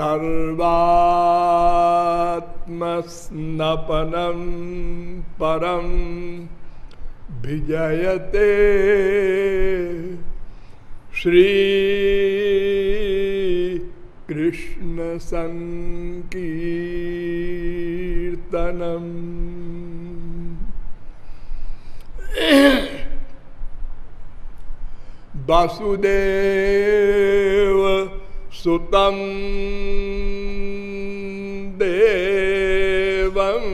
सर्वात्मस्नपनं परं विजयते श्रीकृष्णसङ्कीर्तनम् वसुदेव सुतं देवं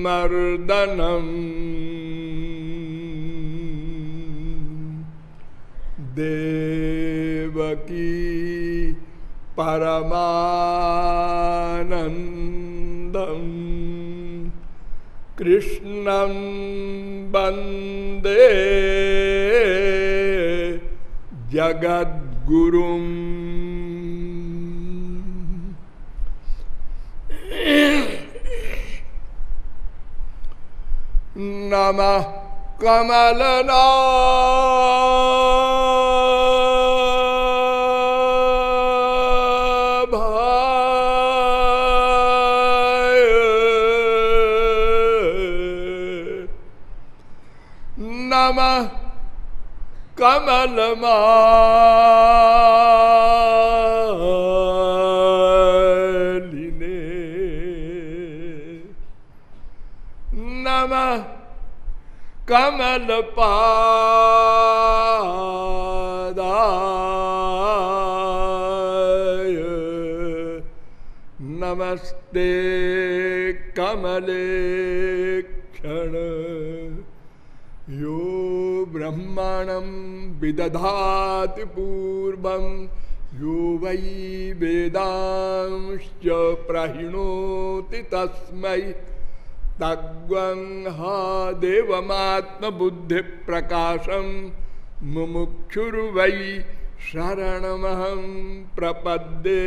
कंसचाणूर्मर्दनम् देवकी परमानन्दम् कृष्णं वंदे जगद्गुरुम् नमः कमलनाभाय Kamaline Nama Kamalapaa विदधाति पूर्वं यो वै वेदांश्च प्रहिणोति तस्मै। तग्वं हा देवमात्मबुद्धिप्रकाशं मुमुक्षुर्वै शरणमहं प्रपद्ये।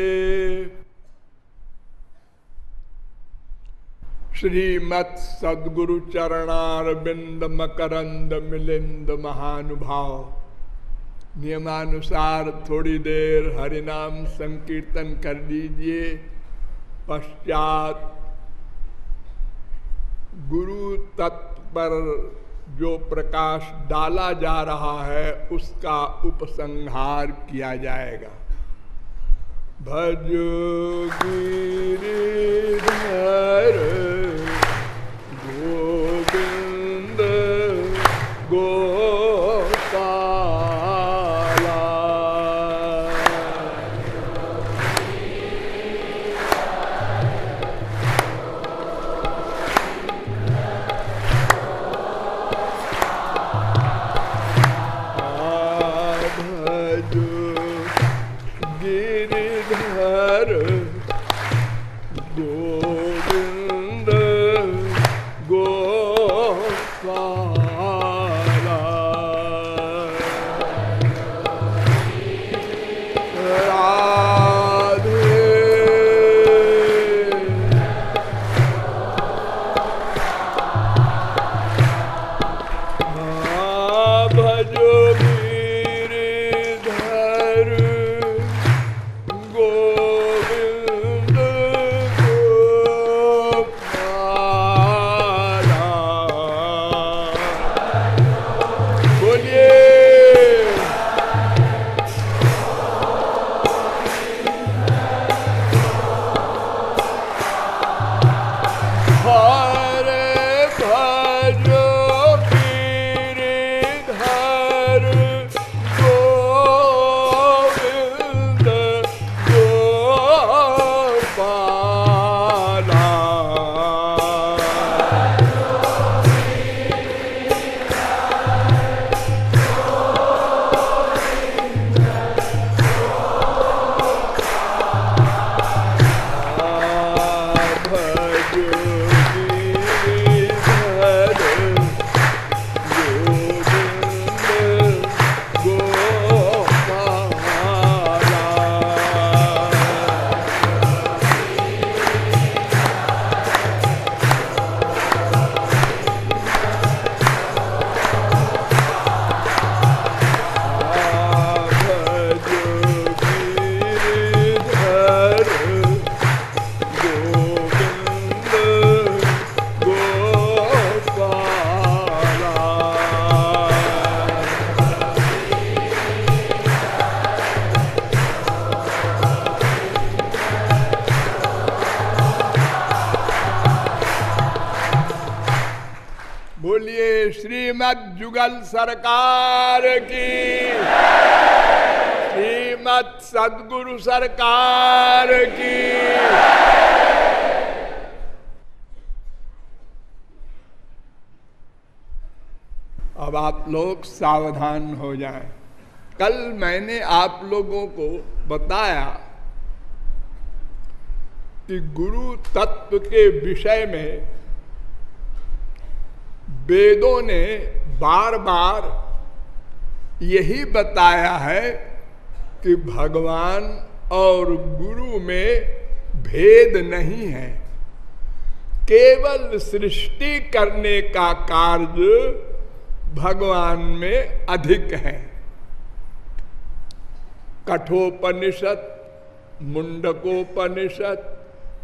श्रीमत् सदगुरु मकरंद मिलिंद महानुभाव नियमानुसार थोड़ी देर हरिनाम संकीर्तन कर लीजिए पश्चात गुरु तत्व पर जो प्रकाश डाला जा रहा है, उसका उपसंहार किया जाएगा। भज गिरिधर श्रीमद जुगल सरकार की श्रीमद सदगुरु सरकार की अब आप लोग सावधान हो जाएँ। कल मैंने आप लोगों को बताया कि गुरु तत्व के विषय में वेदों ने बार बार यही बताया है कि भगवान और गुरु में भेद नहीं है। केवल सृष्टि करने का कार्य भगवान में अधिक है। कठोपनिषद, मुंडकोपनिषद,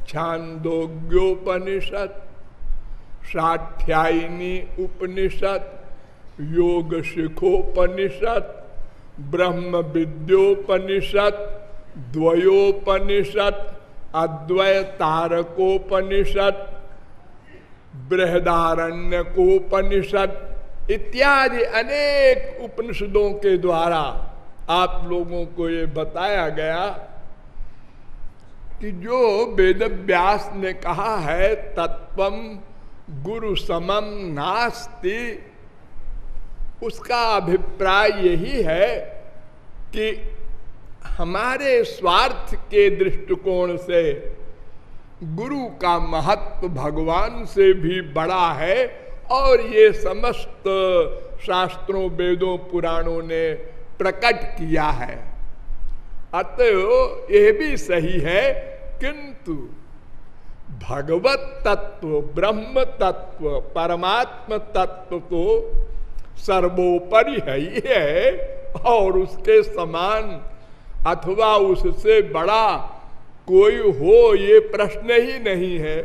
छांदोग्योपनिषद साठ्यायनी उपनिषद, योग शिखोपनिषद, ब्रह्म विद्योपनिषद, द्वयोपनिषद, अद्वय तारकोपनिषद, बृहदारण्यकोपनिषद इत्यादि अनेक उपनिषदों के द्वारा आप लोगों को ये बताया गया कि जो वेद व्यास ने कहा है तत्वम गुरु समम नास्ति। उसका अभिप्राय यही है कि हमारे स्वार्थ के दृष्टिकोण से गुरु का महत्व भगवान से भी बड़ा है और ये समस्त शास्त्रों, वेदों, पुराणों ने प्रकट किया है। अतः यह भी सही है, किंतु भगवत तत्व ब्रह्म तत्व परमात्म तत्व तो सर्वोपरि है ही है, और उसके समान अथवा उससे बड़ा कोई हो, ये प्रश्न ही नहीं है।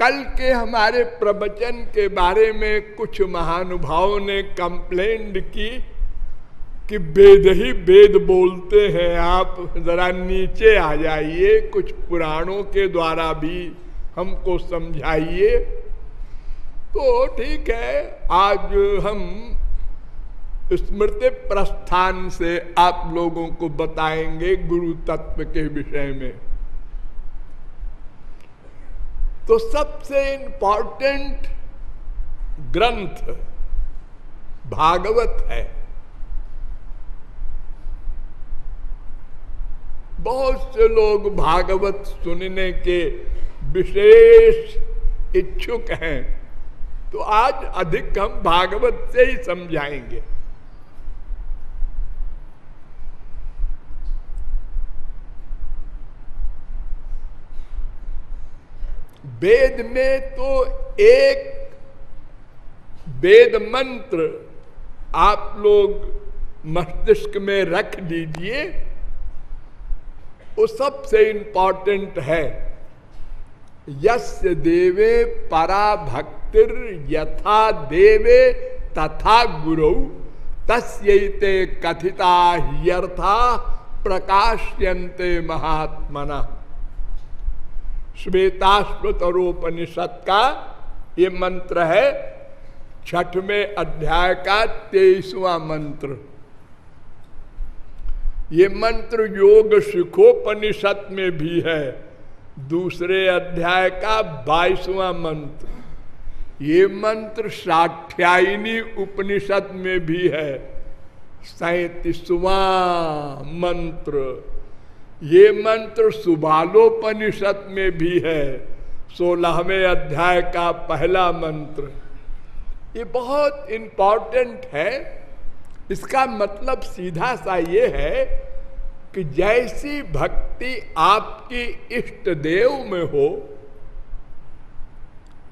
कल के हमारे प्रवचन के बारे में कुछ महानुभावों ने कंप्लेंट की कि वेद ही वेद बोलते हैं। आप जरा नीचे आ जाइए, कुछ पुराणों के द्वारा भी हमको समझाइए। तो ठीक है, आज हम स्मृति प्रस्थान से आप लोगों को बताएँगे गुरु तत्व के विषय में। तो सबसे इंपॉर्टेंट ग्रंथ भागवत है। बहुत से लोग भागवत सुनने के विशेष इच्छुक हैं। तो आज अधिक हम भागवत से ही समझाएँगे। वेद में तो एक वेद मंत्र आप लोग मस्तिष्क में रख लीजिए वो सबसे इंपॉर्टेंट है। यस्य देवे परा भक्तिर यथा देवे तथा गुरु तस्ते कथिता ह्यर्था प्रकाश्यन्ते महात्मना। श्वेताश्वतरोपनिषद का ये मंत्र है। छठवें अध्याय का तेईसवा मंत्र। ये मंत्र योग सुखोपनिषद में भी है। दूसरे अध्याय का बाईसवा मंत्र। ये मंत्र साठ्यायनी उपनिषद में भी है। सैतीसवा मंत्र। ये मंत्र सुबालोपनिषद में भी है। सोलहवें अध्याय का पहला मंत्र। ये बहुत इंपॉर्टेंट है। इसका मतलब सीधा सा ये है कि जैसी भक्ति आपकी इष्ट देव में हो,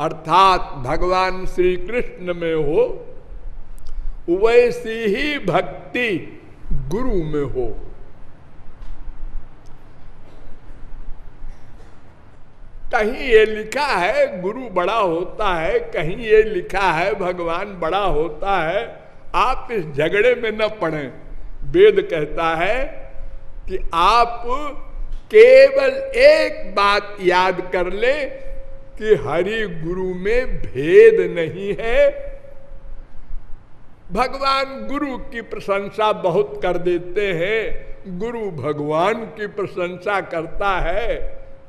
अर्थात भगवान श्री कृष्ण में हो, वैसी ही भक्ति गुरु में हो। कहीं ये लिखा है, गुरु बड़ा होता है, कहीं ये लिखा है, भगवान बड़ा होता है। आप इस झगड़े में न पड़े। वेद कहता है कि आप केवल एक बात याद कर ले कि हरि गुरु में भेद नहीं है। भगवान गुरु की प्रशंसा बहुत कर देते हैं। गुरु भगवान की प्रशंसा करता है।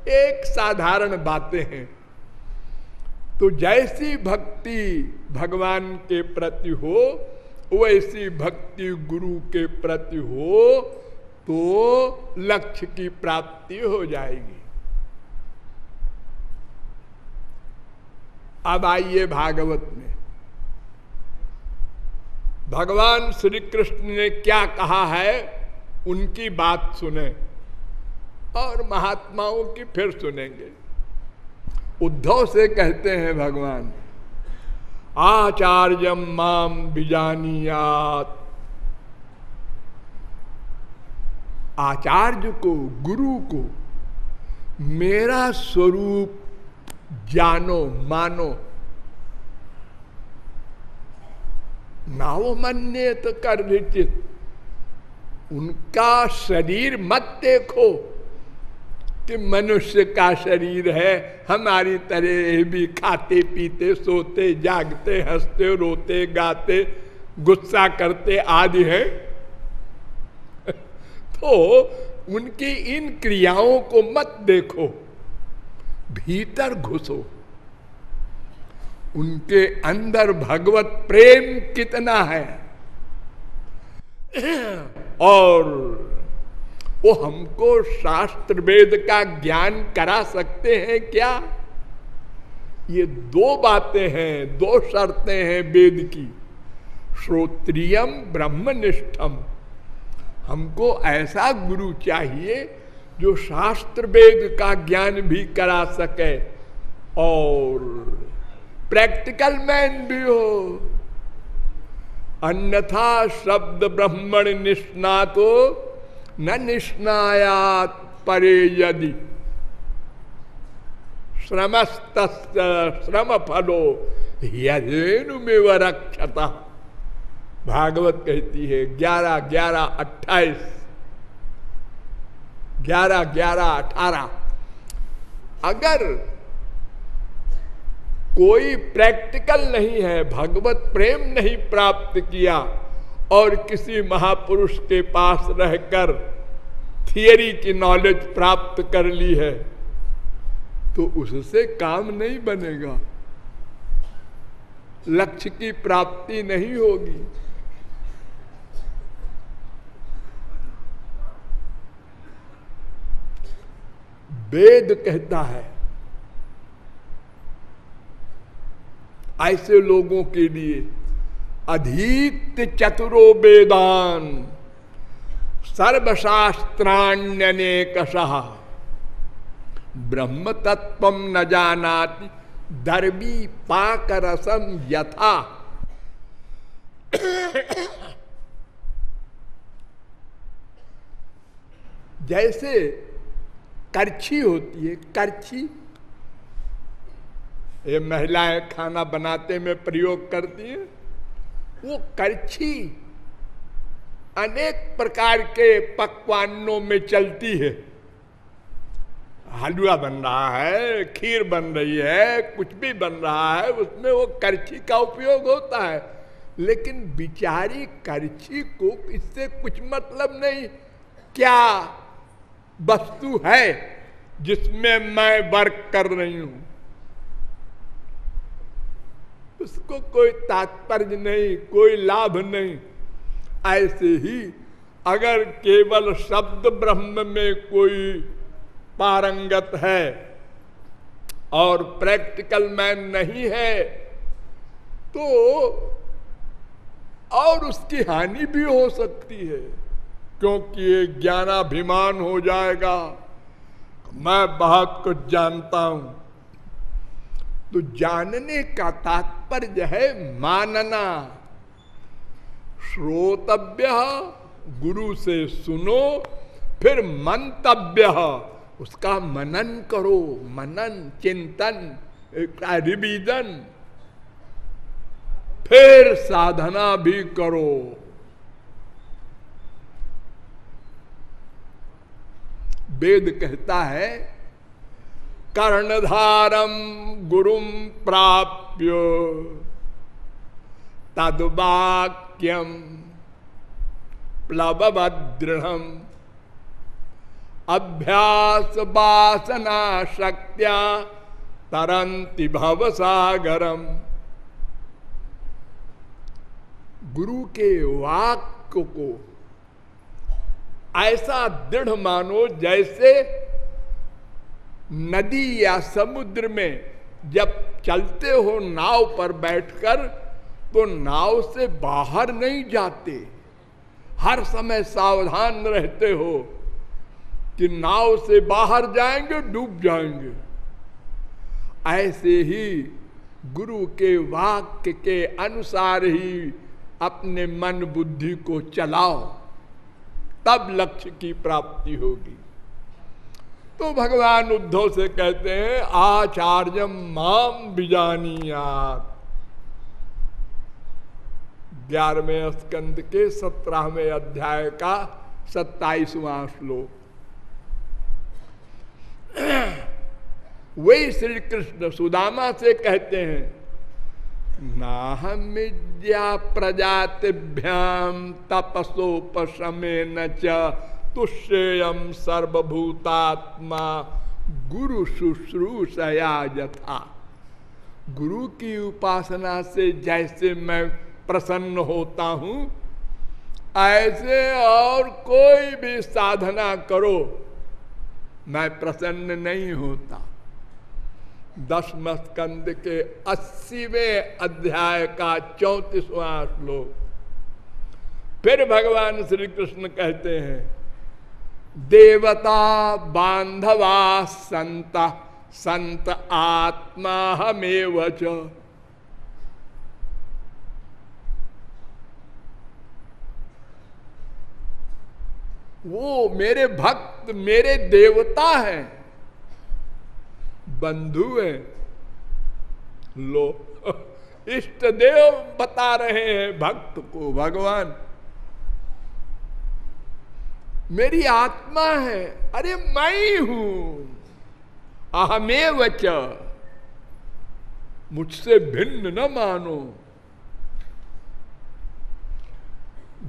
एक साधारण बातें हैं। तो जैसी भक्ति भगवान के प्रति हो वैसी भक्ति गुरु के प्रति हो तो लक्ष्य की प्राप्ति हो जाएगी। अब आइए भागवत में। भगवान श्री कृष्ण ने क्या कहा है, उनकी बात सुने और महात्माओं की फिर सुनेंगे। उद्धव से कहते हैं, भगवान आचार्यम माम बिजानियात। आचार्य को, गुरु को, मेरा स्वरूप जानो, मानो। नावमन्य तो कर उनका शरीर मत देखो। कि मनुष्य का शरीर है, हमारी तरह भी खाते, पीते, सोते, जागते, हँसते, रोते, गाते, गुस्सा करते आदि है। तो उनकी इन क्रियाओं को मत देखो, भीतर घुसो। उनके अंदर भगवत प्रेम कितना है। और वो हमको शास्त्र वेद का ज्ञान करा सकते हैं क्या? ये दो बातें हैं, दो शर्तें हैं वेद की। श्रोत्रियम ब्रह्मनिष्ठम। हमको ऐसा गुरु चाहिए जो शास्त्र वेद का ज्ञान भी करा सके और प्रैक्टिकल मैन भी हो। अन्यथा शब्द ब्रह्मण निष्णातो न निष्णायात परे यदि श्रमस्त श्रम फलो यदेनुमेव रक्षता। भागवत कहती है, ग्यारह ग्यारह, अट्ठाईस। ग्यारह ग्यारह, अठारह। अगर कोई प्रैक्टिकल नहीं है, भगवत प्रेम नहीं प्राप्त किया और किसी महापुरुष के पास रहकर थियरी की नॉलेज प्राप्त कर ली है तो उससे काम नहीं बनेगा। लक्ष्य की प्राप्ति नहीं होगी। वेद कहता है, ऐसे लोगों के लिए अधीत चतुरो वेदान सर्वशास्त्राण्यने कषः ब्रह्म तत्व न जानाति, दर्वी पाक रसम यथा। जैसे करछी होती है करछी ये महिलाएँ खाना बनाते में प्रयोग करती हैं। वो करछी अनेक प्रकार के पकवानों में चलती है। हलवा बन रहा है, खीर बन रही है, कुछ भी बन रहा है, उसमें वो करछी का उपयोग होता है। लेकिन बिचारी करछी को इससे कुछ मतलब नहीं। क्या वस्तु है जिसमें मैं वर्क कर रही हूँ? उसको कोई तात्पर्य नहीं, कोई लाभ नहीं। ऐसे ही अगर केवल शब्द ब्रह्म में कोई पारंगत है और प्रैक्टिकल मैन नहीं है तो और उसकी हानि भी हो सकती है, क्योंकि ये ज्ञानाभिमान हो जाएगा। मैं बहुत कुछ जानता हूँ। तो जानने का तात्पर्य है मानना। श्रोतव्य, गुरु से सुनो, फिर मंतव्य, उसका मनन करो। मनन, चिंतन रिविजन। फिर साधना भी करो। वेद कहता है कर्णधारम गुरुम प्राप्य तदवाक वाक्यम दृढ़ अभ्यास वासना शक्तिया तरंति भव सागरम गुरु के वाक्य को ऐसा दृढ़ मानो जैसे नदी या समुद्र में जब चलते हो नाव पर बैठकर तो नाव से बाहर नहीं जाते। हर समय सावधान रहते हो कि नाव से बाहर जाएँगे, डूब जाएँगे। ऐसे ही गुरु के वाक्य के अनुसार ही अपने मन बुद्धि को चलाओ, तब लक्ष्य की प्राप्ति होगी। तो भगवान उद्धव से कहते हैं, आचार्य माम बिजानियात। ग्यारहवें स्कंद के सत्रहवें अध्याय का सत्ताईसवां श्लोक। वही श्री कृष्ण सुदामा से कहते हैं, नाहमिद्या प्रजातिभ्याम तपसोपशमे न तुष्यम सर्वभूतात्मा गुरु शुश्रूषया यथा। गुरु की उपासना से जैसे मैं प्रसन्न होता हूँ, ऐसे और कोई भी साधना करो, मैं प्रसन्न नहीं होता। दसम स्कंद के अस्सीवें अध्याय का चौतीसवां श्लोक। फिर भगवान श्री कृष्ण कहते हैं देवता बांधवा संत संत आत्मा हमें वो मेरे भक्त, मेरे देवता हैं, बंधु हैं। लो इष्ट देव बता रहे हैं भक्त को, भगवान। मेरी आत्मा है। अरे मैं हूँ अहमेव वच मुझसे भिन्न न मानो।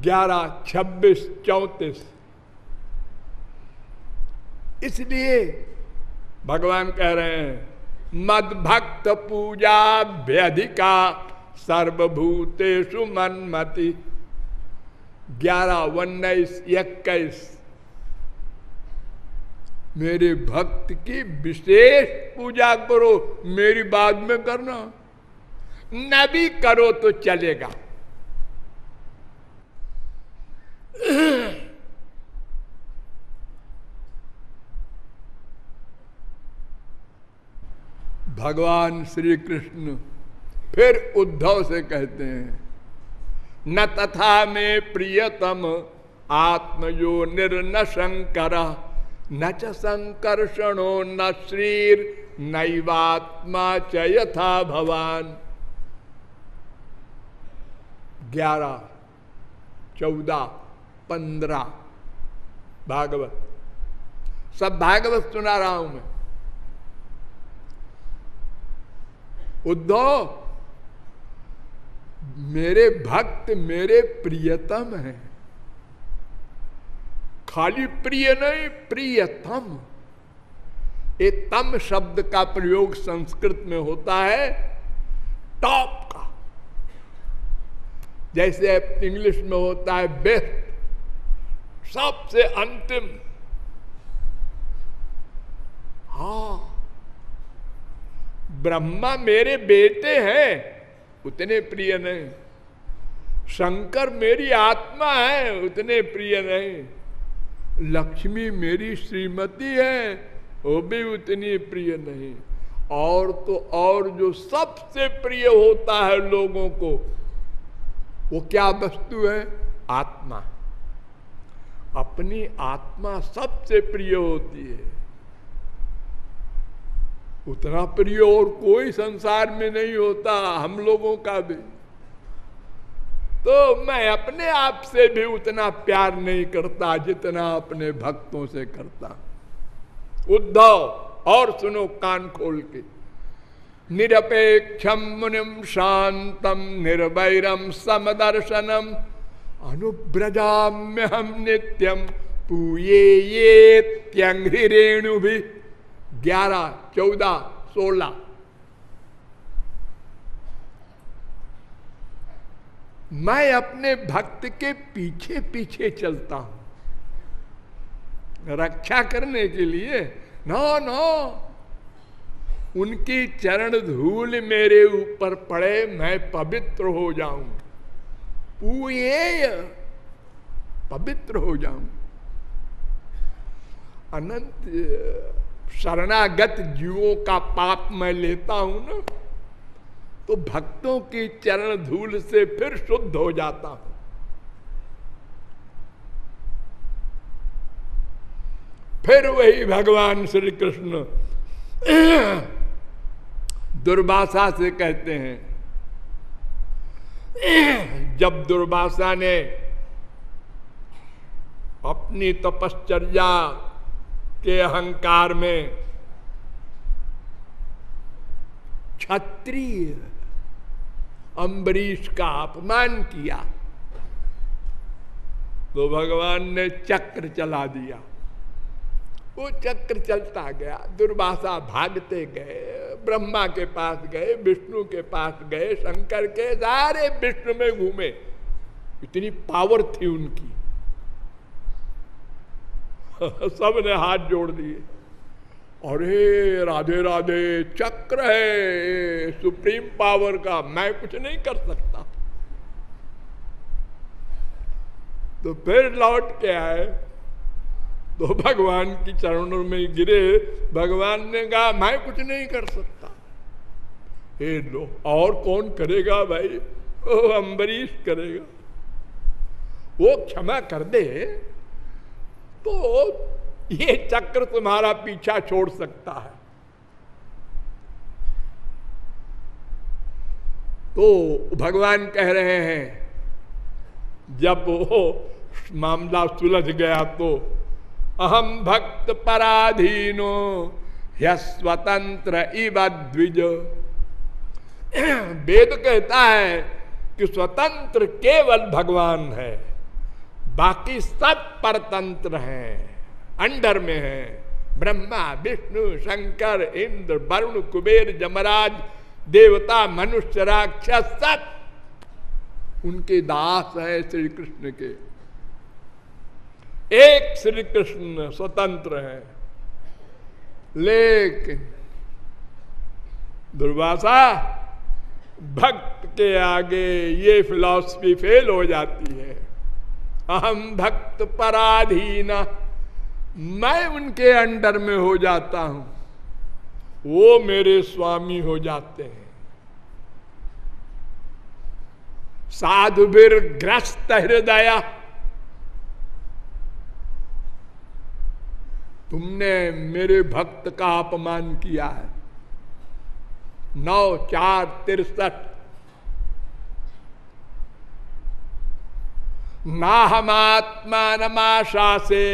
ग्यारह, छब्बीस, चौतीस। इसलिए भगवान कह रहे हैं, मद भक्त पूजा व्यधिका सर्वभूतेषु मनमति। ग्यारह, उन्नीस, इक्कीस। मेरे भक्त की विशेष पूजा करो, मेरी बाद में करना। न भी करो तो चलेगा। भगवान श्री कृष्ण फिर उद्धव से कहते हैं न तथा में प्रियतम आत्मयो निर्न शंकर न च संकर्षणो न श्रीर, नैवात्मा च यथा भवान। ग्यारह चौदह पंद्रह भागवत। सब भागवत सुना रहा हूँ मैं। उद्धव मेरे भक्त मेरे प्रियतम हैं। खाली प्रिय नहीं, प्रियतम। ये तम शब्द का प्रयोग संस्कृत में होता है, टॉप का। जैसे इंग्लिश में होता है, बेस्ट। सबसे अंतिम। हा। ब्रह्मा मेरे बेटे हैं। उतने प्रिय नहीं। शंकर मेरी आत्मा है, उतने प्रिय नहीं। लक्ष्मी मेरी श्रीमती है, वो भी उतनी प्रिय नहीं। और तो और जो सबसे प्रिय होता है लोगों को, वो क्या वस्तु है? आत्मा। अपनी आत्मा सबसे प्रिय होती है। उतना प्रिय और कोई संसार में नहीं होता, हम लोगों का भी। तो मैं अपने आप से भी उतना प्यार नहीं करता, जितना अपने भक्तों से करता। उद्धव, और सुनो कान खोल के। निरपेक्षम मुनिम शांतम निर्वैरम समदर्शनम अनुब्रजाम्य हम नित्यम पूये ये त्यंग्रेणु भी ग्यारह, चौदह, सोलह। मैं अपने भक्त के पीछे पीछे चलता हूँ। रक्षा करने के लिए, नो नो। उनकी चरण धूल मेरे ऊपर पड़े, मैं पवित्र हो जाऊँ। पूये पवित्र हो जाऊँ। अनंत शरणागत जीवों का पाप मैं लेता हूँ ना तो भक्तों की चरण धूल से फिर शुद्ध हो जाता हूँ। फिर वही भगवान श्री कृष्ण दुर्वासा से कहते हैं, जब दुर्वासा ने अपनी तपश्चर्या के अहंकार में क्षत्रिय अम्बरीश का अपमान किया तो भगवान ने चक्र चला दिया। वो चक्र चलता गया दुर्भाषा भागते गए, ब्रह्मा के पास गए, विष्णु के पास गए, शंकर के सारे विष्णु में घूमे। इतनी पावर थी उनकी। सबने हाथ जोड़ दिए। अरे, राधे राधे, चक्र है, सुप्रीम पावर का, मैं कुछ नहीं कर सकता। तो फिर लौट के आए। तो भगवान की चरणों में गिरे। भगवान ने कहा, मैं कुछ नहीं कर सकता। हे लो, और कौन करेगा भाई? ओ अम्बरीश करेगा। वो क्षमा कर दे। तो ये चक्र तुम्हारा पीछा छोड़ सकता है। तो भगवान कह रहे हैं, जब वो मामला सुलझ गया तो अहम भक्त पराधीनो स्वतंत्र इव द्विज। वेद कहता है कि स्वतंत्र केवल भगवान है। बाकी सब परतंत्र हैं। अंडर में है। ब्रह्मा, विष्णु, शंकर, इंद्र, वरुण, कुबेर, जमराज, देवता, मनुष्य, राक्षस, सब उनके दास हैं श्री कृष्ण के। एक श्री कृष्ण स्वतंत्र है। लेकिन दुर्वासा, भक्त के आगे ये फिलॉसफी फेल हो जाती है। अहम भक्त पराधीन। मैं उनके अंडर में हो जाता हूँ। वो मेरे स्वामी हो जाते हैं। साधुवीर ग्रस्त हृदय। तुमने मेरे भक्त का अपमान किया है। नौ चार तिरसठ ना हमात्मा से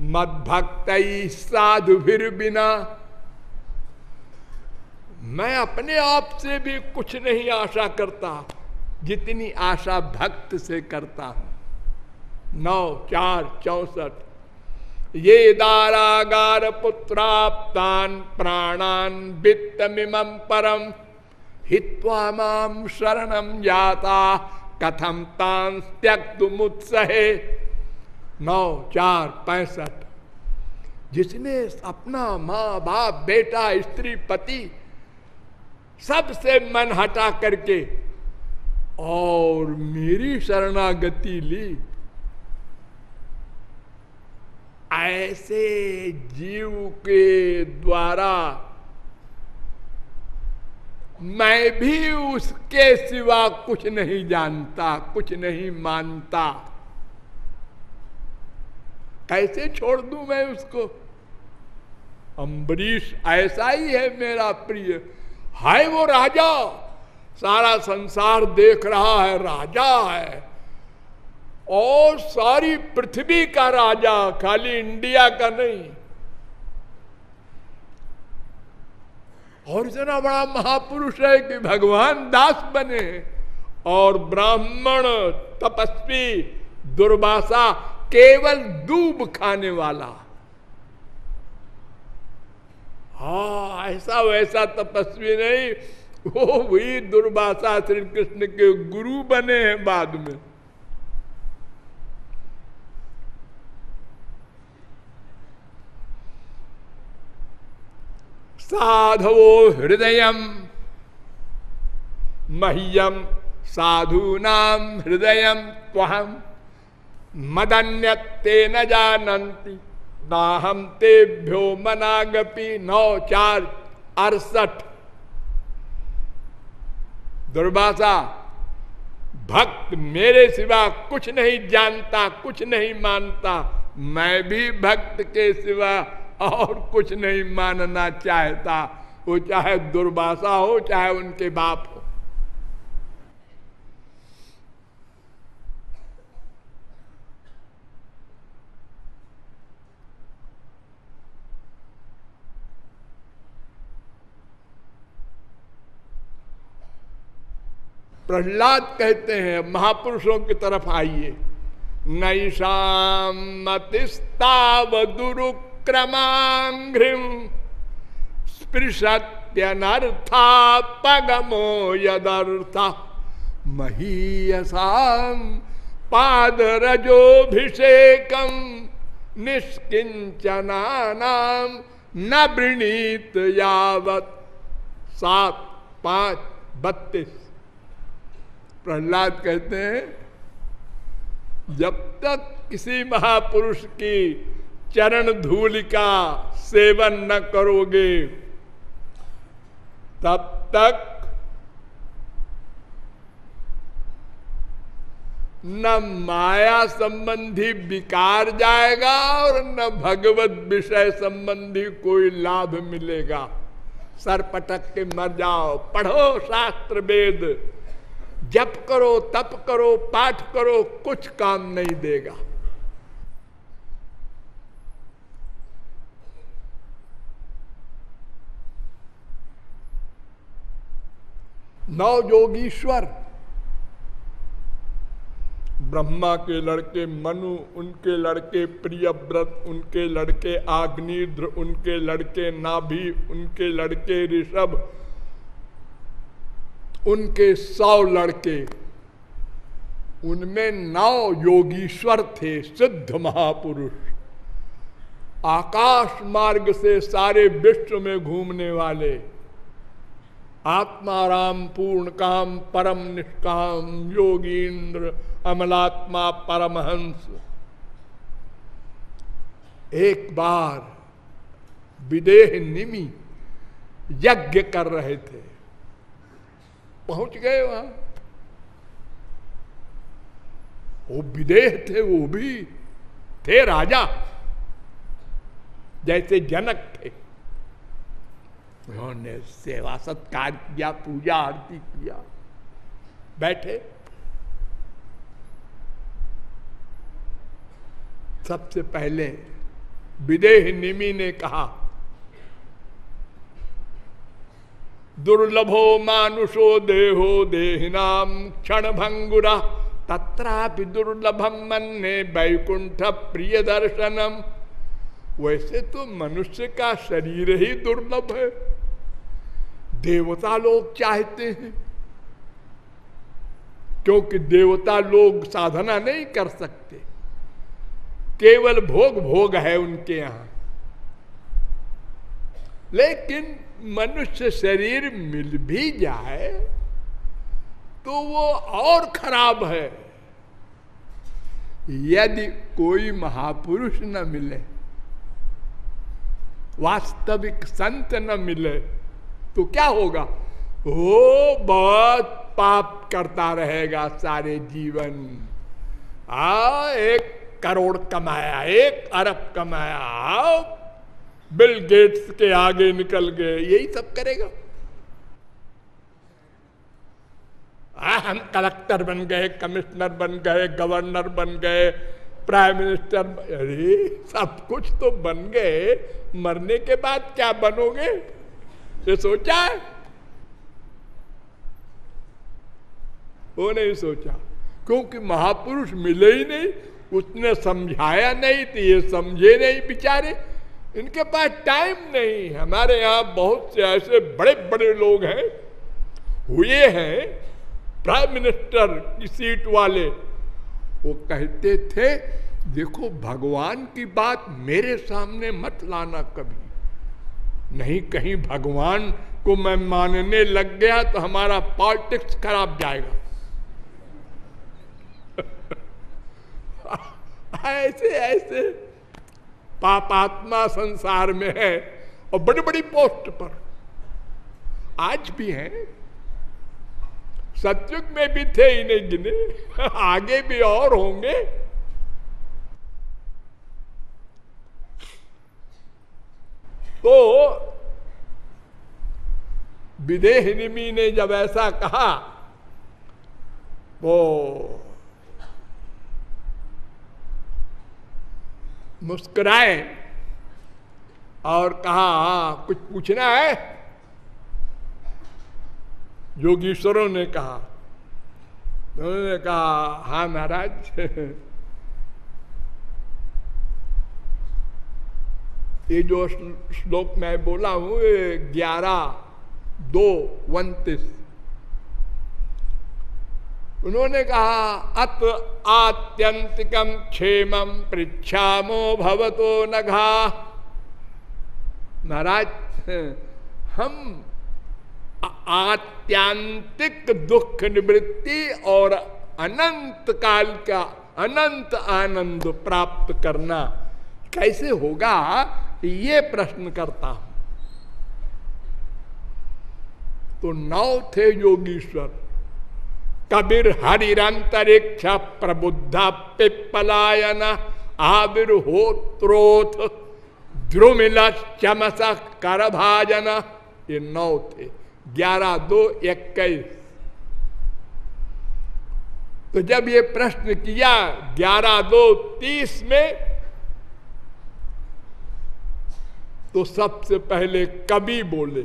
मद भक्त साधु फिर बिना मैं अपने आप से भी कुछ नहीं आशा करता, जितनी आशा भक्त से करता हूँ। नौ, चार, चौसठ। ये दारागार पुत्राप्तान प्राणान वित्तमिम परम हित्वा शरणम जाता। कथम तान त्यक्त मुत्सहे? नौ, चार, पैंसठ। जिसने अपना माँ बाप बेटा, स्त्री, पति सबसे मन हटा करके और मेरी शरणागति ली, ऐसे जीव के द्वारा मैं भी उसके सिवा कुछ नहीं जानता, कुछ नहीं मानता। कैसे छोड़ दू मैं उसको? अम्बरीश ऐसा ही है मेरा प्रिय। है वो राजा! सारा संसार देख रहा है, राजा है। और सारी पृथ्वी का राजा, खाली इंडिया का नहीं। और इतना बड़ा महापुरुष है कि भगवान दास बने और ब्राह्मण, तपस्वी, दुर्वासा, केवल दूब खाने वाला। हा, ऐसा वैसा तपस्वी नहीं, वो भी दुर्वासा श्री कृष्ण के गुरु बने हैं बाद में। साधवो हृदय मह्यम साधूनाम हृदय त्वहम। मदन्यते न जानती नाहम तेभ्यो मनागपि नौ चार अड़सठ दुर्भाषा, भक्त मेरे सिवा कुछ नहीं जानता, कुछ नहीं मानता। मैं भी भक्त के सिवा और कुछ नहीं मानना चाहता। वो चाहे दुर्भाषा हो, चाहे उनके बाप हो। प्रहलाद कहते हैं, महापुरुषों की तरफ़ आइए। नैषाम मतिस्ताव दुरुक्रमाघ्रिम स्पृशत्यनर्था पगमो यदर्थ महीयसाम पादरजोभिषेकम निष्किंचनानाम न वृणीत यावत सात, पाँच, बत्तीस। प्रहलाद कहते हैं, जब तक किसी महापुरुष की चरण धूल का सेवन न करोगे। तब तक न माया संबंधी विकार जाएगा और न भगवत विषय संबंधी कोई लाभ मिलेगा। सर पटक के मर जाओ। पढ़ो शास्त्र वेद। जप करो, तप करो, पाठ करो, कुछ काम नहीं देगा। नव योगीश्वर ब्रह्मा के लड़के मनु, उनके लड़के प्रियव्रत, उनके लड़के आग्निद्र, उनके लड़के नाभि, उनके लड़के ऋषभ, उनके सौ लड़के। उनमें नौ योगीश्वर थे सिद्ध महापुरुष। आकाश मार्ग से सारे विश्व में घूमने वाले। आत्माराम पूर्ण काम परम निष्काम योगींद्र अमलात्मा परमहंस। एक बार विदेह निमि यज्ञ कर रहे थे। पहुँच गए वहाँ। वो विदेह थे, वो भी थे राजा, जैसे जनक थे। उन्होंने सेवा सत्कार किया, पूजा आरती किया। बैठे। सबसे पहले विदेह निमि ने कहा, दुर्लभो मानुषो देहो देहिनाम क्षण भंगुरा तत्रापि दुर्लभम मन ने वैकुंठ प्रिय दर्शनम वैसे तो मनुष्य का शरीर ही दुर्लभ है। देवता लोग चाहते हैं, क्योंकि देवता लोग साधना नहीं कर सकते। केवल भोग भोग है उनके यहाँ। लेकिन मनुष्य शरीर मिल भी जाए तो वो और खराब है। यदि कोई महापुरुष न मिले वास्तविक संत न मिले तो क्या होगा? वो बहुत पाप करता रहेगा सारे जीवन। आ एक करोड़ कमाया एक अरब कमाया आओ। बिल गेट्स के आगे निकल गए यही सब करेगा। आ, हम कलेक्टर बन गए कमिश्नर बन गए गवर्नर बन गए प्राइम मिनिस्टर अरे, सब कुछ तो बन गए। मरने के बाद क्या बनोगे? ये सोचा है? वो नहीं सोचा। क्योंकि महापुरुष मिले ही नहीं, उसने समझाया नहीं तो ये समझे नहीं बेचारे। इनके पास टाइम नहीं हमारे यहाँ बहुत से ऐसे बड़े बड़े लोग हैं, हुए हैं प्राइम मिनिस्टर की सीट वाले। वो कहते थे, देखो, भगवान की बात मेरे सामने मत लाना कभी। नहीं कहीं भगवान को मैं मानने लग गया तो हमारा पॉलिटिक्स खराब जाएगा। ऐसे ऐसे। पापात्मा संसार में है और बड़ी बड़ी पोस्ट पर। आज भी हैं। सत्युग में भी थे इन्हें गिने आगे भी और होंगे। तो विदेहिनी ने जब ऐसा कहा वो मुस्कुराए और कहा हाँ, कुछ पूछना है? योगीश्वरों ने कहा, उन्होंने कहा, हा महाराज ये जो श्लोक मैं बोला हूँ, ये ग्यारह, दो, उन्तीस। उन्होंने कहा, अत आत्यंतिकम क्षेमम पृछामो भवतो नघा। महाराज हम आत्यांतिक दुख निवृत्ति और अनंत काल का अनंत आनंद प्राप्त करना कैसे होगा, ये प्रश्न करता हूँ। तो नौ थे योगीश्वर। कबीर हरिंतरिक्ष प्रबुद्धा पिपलायन आविर्होत्रोथ द्रुमिल चमस कर भाजन ये नौ थे। ग्यारह दो इक्कीस। तो जब ये प्रश्न किया ग्यारह दो तीस में तो सबसे पहले कवि बोले,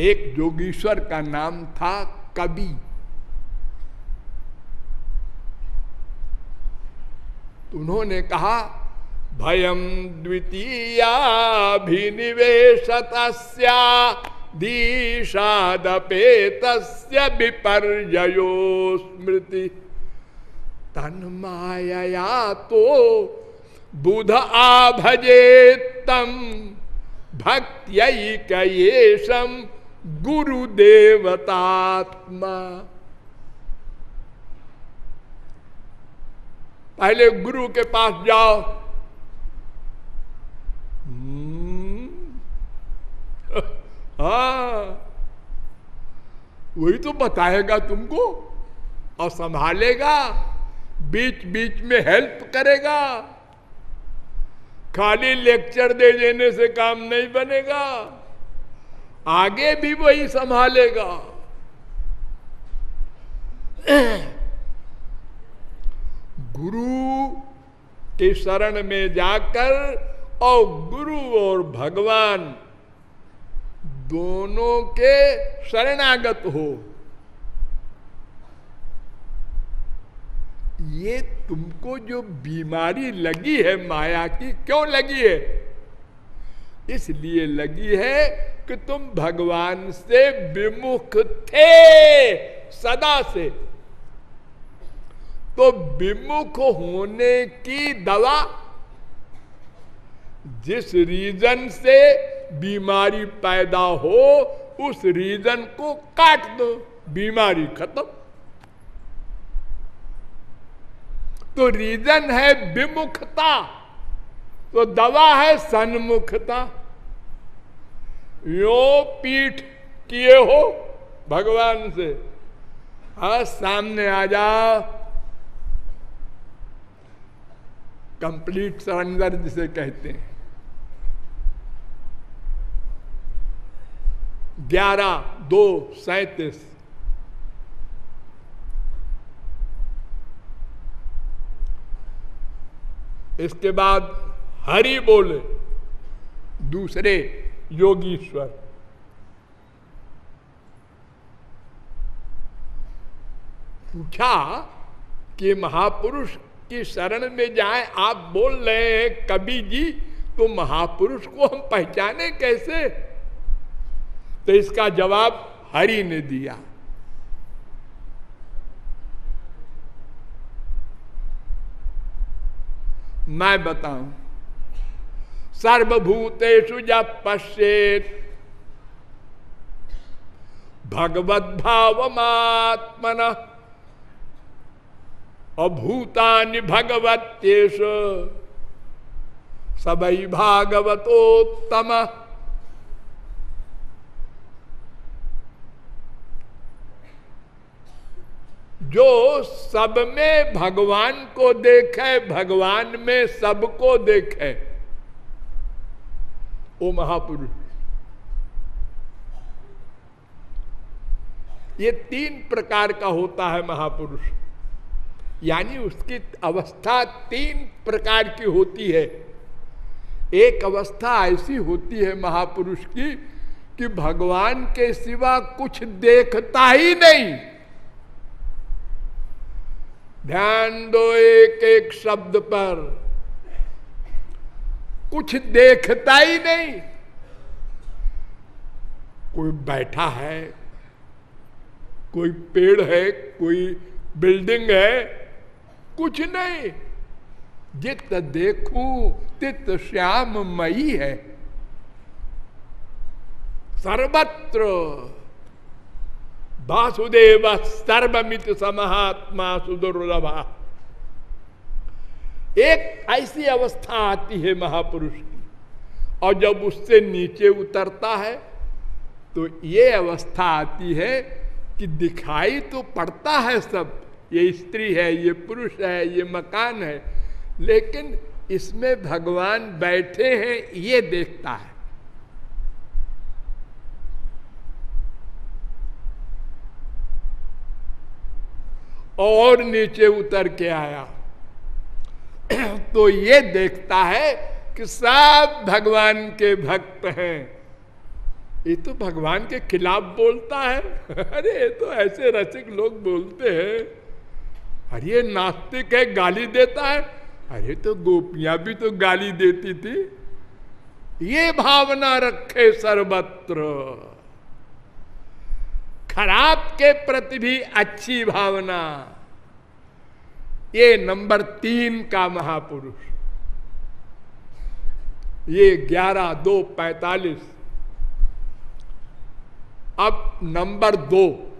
एक जोगीश्वर का नाम था कवि। तो उन्होंने कहा भयम द्वितीयाभिनिवेशत दीषादपेत विपर्यो स्मृति। तन्माया तो बुध आभजेतम भक्त्यैकयेशम गुरुदेवतात्मा। पहले गुरु के पास जाओ हाँ। वही तो बताएगा तुमको और संभालेगा बीच बीच में हेल्प करेगा। खाली लेक्चर दे देने से काम नहीं बनेगा, आगे भी वही संभालेगा। गुरु के शरण में जाकर और गुरु और भगवान दोनों के शरणागत हो। ये तुमको जो बीमारी लगी है, माया की, क्यों लगी है? इसलिए लगी है कि तुम भगवान से विमुख थे, सदा से। तो विमुख होने की दवा जिस रीजन से बीमारी पैदा हो, उस रीजन को काट दो। बीमारी खत्म। तो रीजन है विमुखता। तो दवा है सन्मुखता। यो पीठ किए हो भगवान से, हा, सामने आ जा। कंप्लीट सरेंडर जिसे कहते हैं। ग्यारह, दो, सैतीस। इसके बाद हरि बोले, दूसरे योगीश्वर। पूछा कि महापुरुष की शरण में जाए, आप बोल रहे हैं कवि जी तो महापुरुष को हम पहचाने कैसे? तो इसका जवाब हरि ने दिया। मैं बताऊँ, सर्वभूतेषु जब पश्चेत भगवत भाव भावमात्मन अभूतानि भगवत्येश सबई भागवतोत्तम। जो सब में भगवान को देखे, भगवान में सबको देखे। वो महापुरुष, ये तीन प्रकार का होता है महापुरुष। यानी उसकी अवस्था तीन प्रकार की होती है। एक अवस्था ऐसी होती है महापुरुष की कि भगवान के सिवा कुछ देखता ही नहीं। ध्यान दो एक एक शब्द पर। कुछ देखता ही नहीं। कोई बैठा है, कोई पेड़ है, कोई बिल्डिंग है, कुछ नहीं। जित देखू, तित श्याम मई है। सर्वत्र। वासुदेव सर्वमित समहात्मा सुदुर्लभा एक ऐसी अवस्था आती है महापुरुष की, और जब उससे नीचे उतरता है तो ये अवस्था आती है कि दिखाई तो पड़ता है सब, ये स्त्री है, ये पुरुष है, ये मकान है, लेकिन इसमें भगवान बैठे हैं, ये देखता है। और नीचे उतर के आया। तो ये देखता है कि सब भगवान के भक्त हैं। ये तो भगवान के खिलाफ बोलता है। अरे, ये तो ऐसे रसिक लोग बोलते हैं। अरे ये नास्तिक है, गाली देता है। अरे तो गोपियाँ भी तो गाली देती थी। ये भावना रखे सर्वत्र। खराब के प्रति भी अच्छी भावना। ये नंबर तीन का महापुरुष। ये ग्यारह, दो, पैतालीस। अब नंबर दो।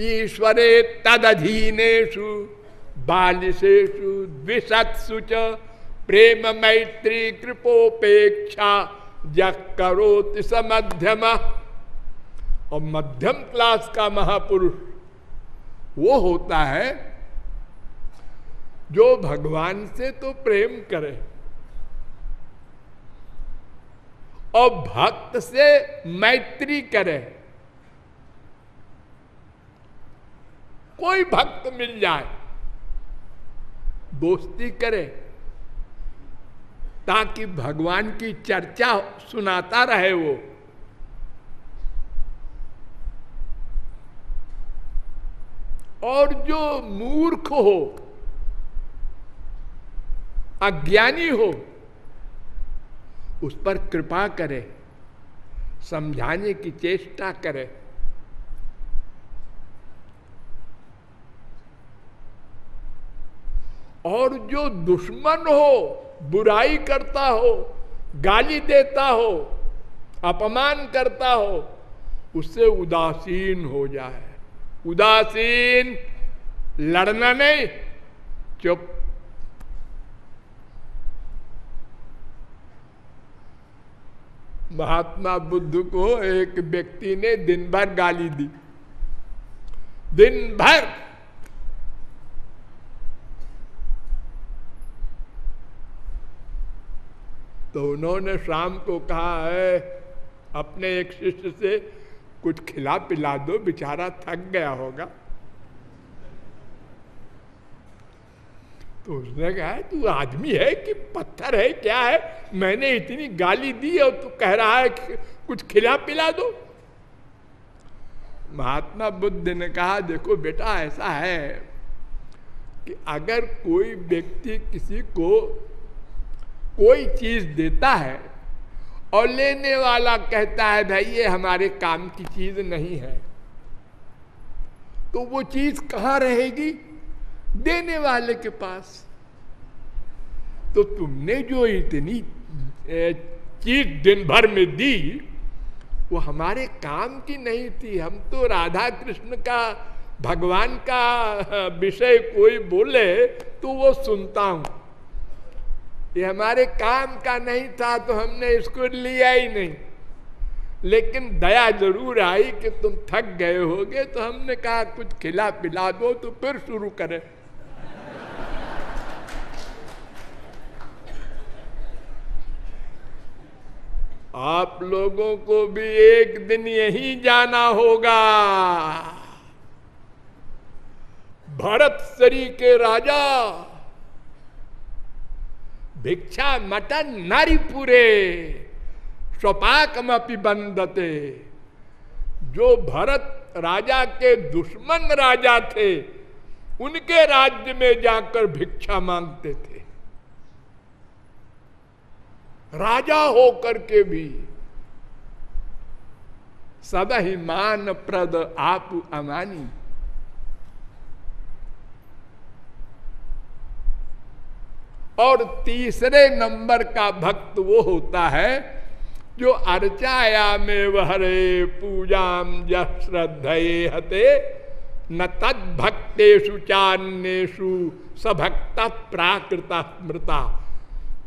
ईश्वरे तदधीनेशु बालिशेषु द्विशत्सु च प्रेम मैत्री कृपोपेक्षा जग समध्यम। और मध्यम क्लास का महापुरुष वो होता है जो भगवान से तो प्रेम करे और भक्त से मैत्री करे। कोई भक्त मिल जाए, दोस्ती करे, ताकि भगवान की चर्चा सुनाता रहे वो। और जो मूर्ख हो, अज्ञानी हो, उस पर कृपा करे, समझाने की चेष्टा करे। और जो दुश्मन हो, बुराई करता हो, गाली देता हो, अपमान करता हो, उससे उदासीन हो जाए। उदासीन, लड़ना नहीं, चुप। महात्मा बुद्ध को एक व्यक्ति ने दिन भर गाली दी। दिन भर। तो उन्होंने शाम को कहा है, अपने एक शिष्य से कुछ खिला पिला दो, बेचारा थक गया होगा। तो उसने कहा, तू आदमी है कि पत्थर है, क्या है? मैंने इतनी गाली दी और तू कह रहा है कुछ खिला पिला दो। महात्मा बुद्ध ने कहा, देखो बेटा, ऐसा है कि अगर कोई व्यक्ति किसी को कोई चीज़ देता है और लेने वाला कहता है, भाई, ये हमारे काम की चीज़ नहीं है। तो वो चीज़ कहाँ रहेगी? देने वाले के पास। तो तुमने जो इतनी चीज़ दिन भर में दी, वो हमारे काम की नहीं थी। हम तो राधा कृष्ण का, भगवान का विषय कोई बोले तो वो सुनता हूँ। ये हमारे काम का नहीं था तो हमने इसको लिया ही नहीं। लेकिन दया ज़रूर आई कि तुम थक गए होगे तो हमने कहा, कुछ खिला पिला दो तो फिर शुरू करें। आप लोगों को भी एक दिन यही जाना होगा। भरत सरी के राजा। भिक्षा मटन नारी पूरे स्वपाकमपि बंदते। जो भरत राजा के दुश्मन राजा थे, उनके राज्य में जाकर भिक्षा मांगते थे। राजा होकर के भी सब ही मान प्रद आप अमानी। और तीसरे नंबर का भक्त वो होता है जो अर्चाया में वहरे पूजाम श्रद्धये हते, न तद भक्तेषु चान्यु सभक्त प्राकृत स्मृता।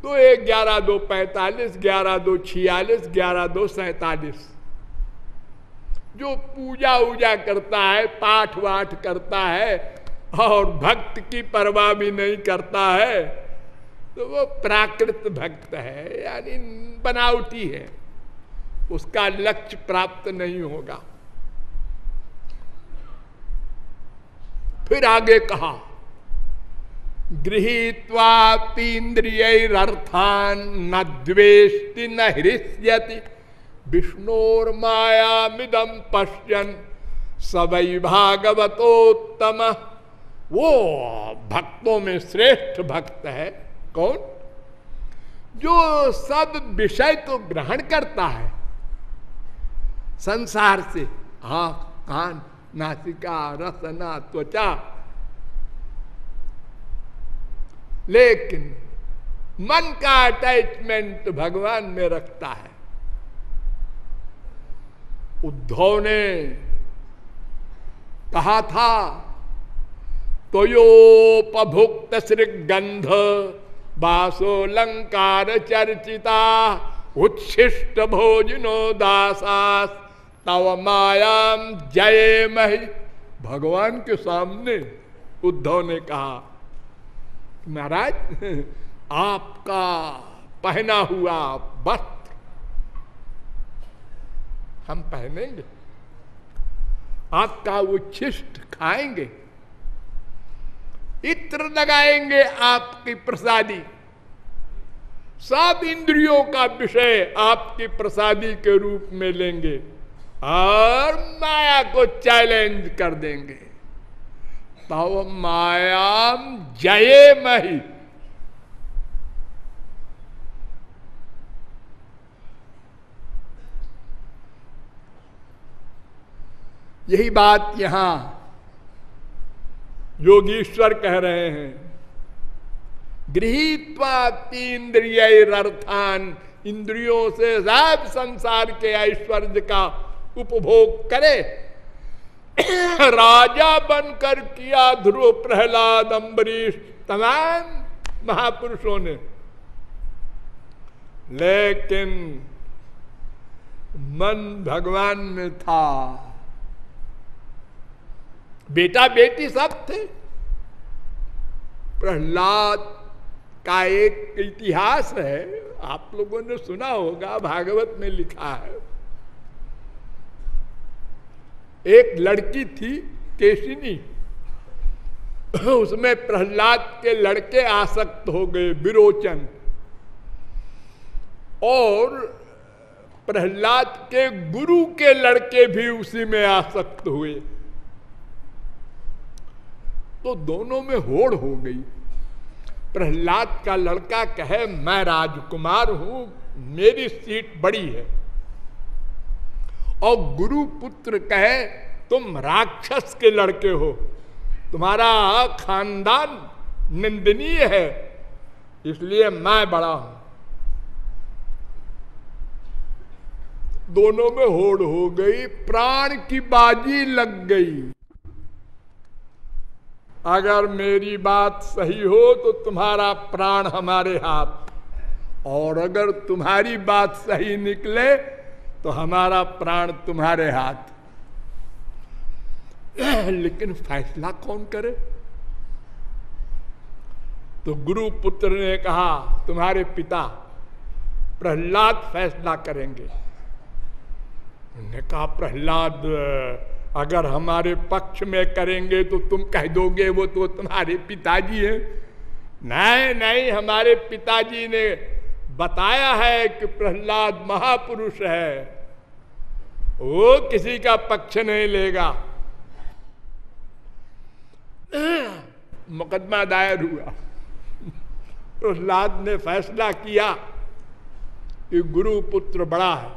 तो एक ग्यारह दो पैतालीस, ग्यारह दो छियालीस, ग्यारह दो सैतालीस। जो पूजा उजा करता है, पाठ वाठ करता है, और भक्त की परवाह भी नहीं करता है तो वो प्राकृत भक्त है, यानी बनावटी है। उसका लक्ष्य प्राप्त नहीं होगा। फिर आगे कहा गृहीत्वापीन्द्रियर्थान न द्वेष्टि न हृष्यति। विष्णोर्मायामिदम पश्यन सबई भागवतोत्तम। वो भक्तों में श्रेष्ठ भक्त है। कौन? जो सब विषय को ग्रहण करता है, संसार से आँख, कान, नासिका, रसना, त्वचा। लेकिन मन का अटैचमेंट भगवान में रखता है। उद्धव ने कहा था तो यो पभुक्त श्री श्रीगंध बासोलंकार चर्चिता उच्छिष्ट भोजनो दासास। तव मायाम जय मही। भगवान के सामने उद्धव ने कहा, महाराज, आपका पहना हुआ वस्त्र हम पहनेंगे। आपका उच्छिष्ट खाएँगे। इत्र लगाएँगे आपकी प्रसादी। सब इंद्रियों का विषय आपकी प्रसादी के रूप में लेंगे और माया को चैलेंज कर देंगे। तव मायाम जये मही। यही बात यहाँ योगीश्वर कह रहे हैं गृहित्वातीन्द्रियर्थान इंद्रियों से सब संसार के ऐश्वर्य का उपभोग करे। राजा बनकर किया ध्रुव प्रहलाद अम्बरीश तमाम महापुरुषों ने। लेकिन मन भगवान में था। बेटा बेटी सब थे। प्रहलाद का एक इतिहास है, आप लोगों ने सुना होगा, भागवत में लिखा है। एक लड़की थी, केशिनी। उसमें प्रहलाद के लड़के आसक्त हो गए विरोचन और प्रहलाद के गुरु के लड़के भी उसी में आसक्त हुए। तो दोनों में होड़ हो गई। प्रहलाद का लड़का कहे, मैं राजकुमार हूँ, मेरी सीट बड़ी है। और गुरु पुत्र कहे, तुम राक्षस के लड़के हो। तुम्हारा खानदान निंदनीय है, इसलिए मैं बड़ा हूँ। दोनों में होड़ हो गई, प्राण की बाजी लग गई। अगर मेरी बात सही हो तो तुम्हारा प्राण हमारे हाथ। और अगर तुम्हारी बात सही निकले तो हमारा प्राण तुम्हारे हाथ। लेकिन फैसला कौन करे? तो गुरु पुत्र ने कहा, तुम्हारे पिता प्रहलाद फैसला करेंगे। उन्होंने कहा, प्रहलाद अगर हमारे पक्ष में करेंगे तो तुम कह दोगे वो तो तुम्हारे पिताजी हैं। नहीं नहीं, हमारे पिताजी ने बताया है कि प्रहलाद महापुरुष है। वो किसी का पक्ष नहीं लेगा। मुकदमा दायर हुआ। प्रहलाद ने फैसला किया कि गुरु पुत्र बड़ा है।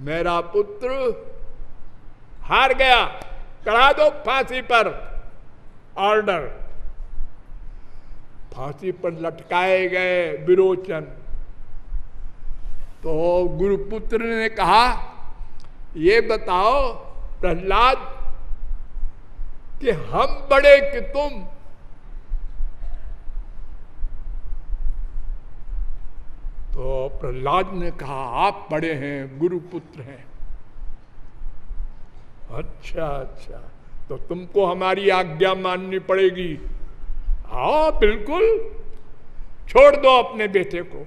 मेरा पुत्र हार गया। करा दो फांसी पर। ऑर्डर। फांसी पर लटकाए गए विरोचन। तो गुरुपुत्र ने कहा, ये बताओ प्रहलाद, कि हम बड़े कि तुम? तो प्रहलाद ने कहा, आप बड़े हैं, गुरुपुत्र हैं। अच्छा अच्छा। तो तुमको हमारी आज्ञा माननी पड़ेगी। हाँ बिल्कुल। छोड़ दो अपने बेटे को।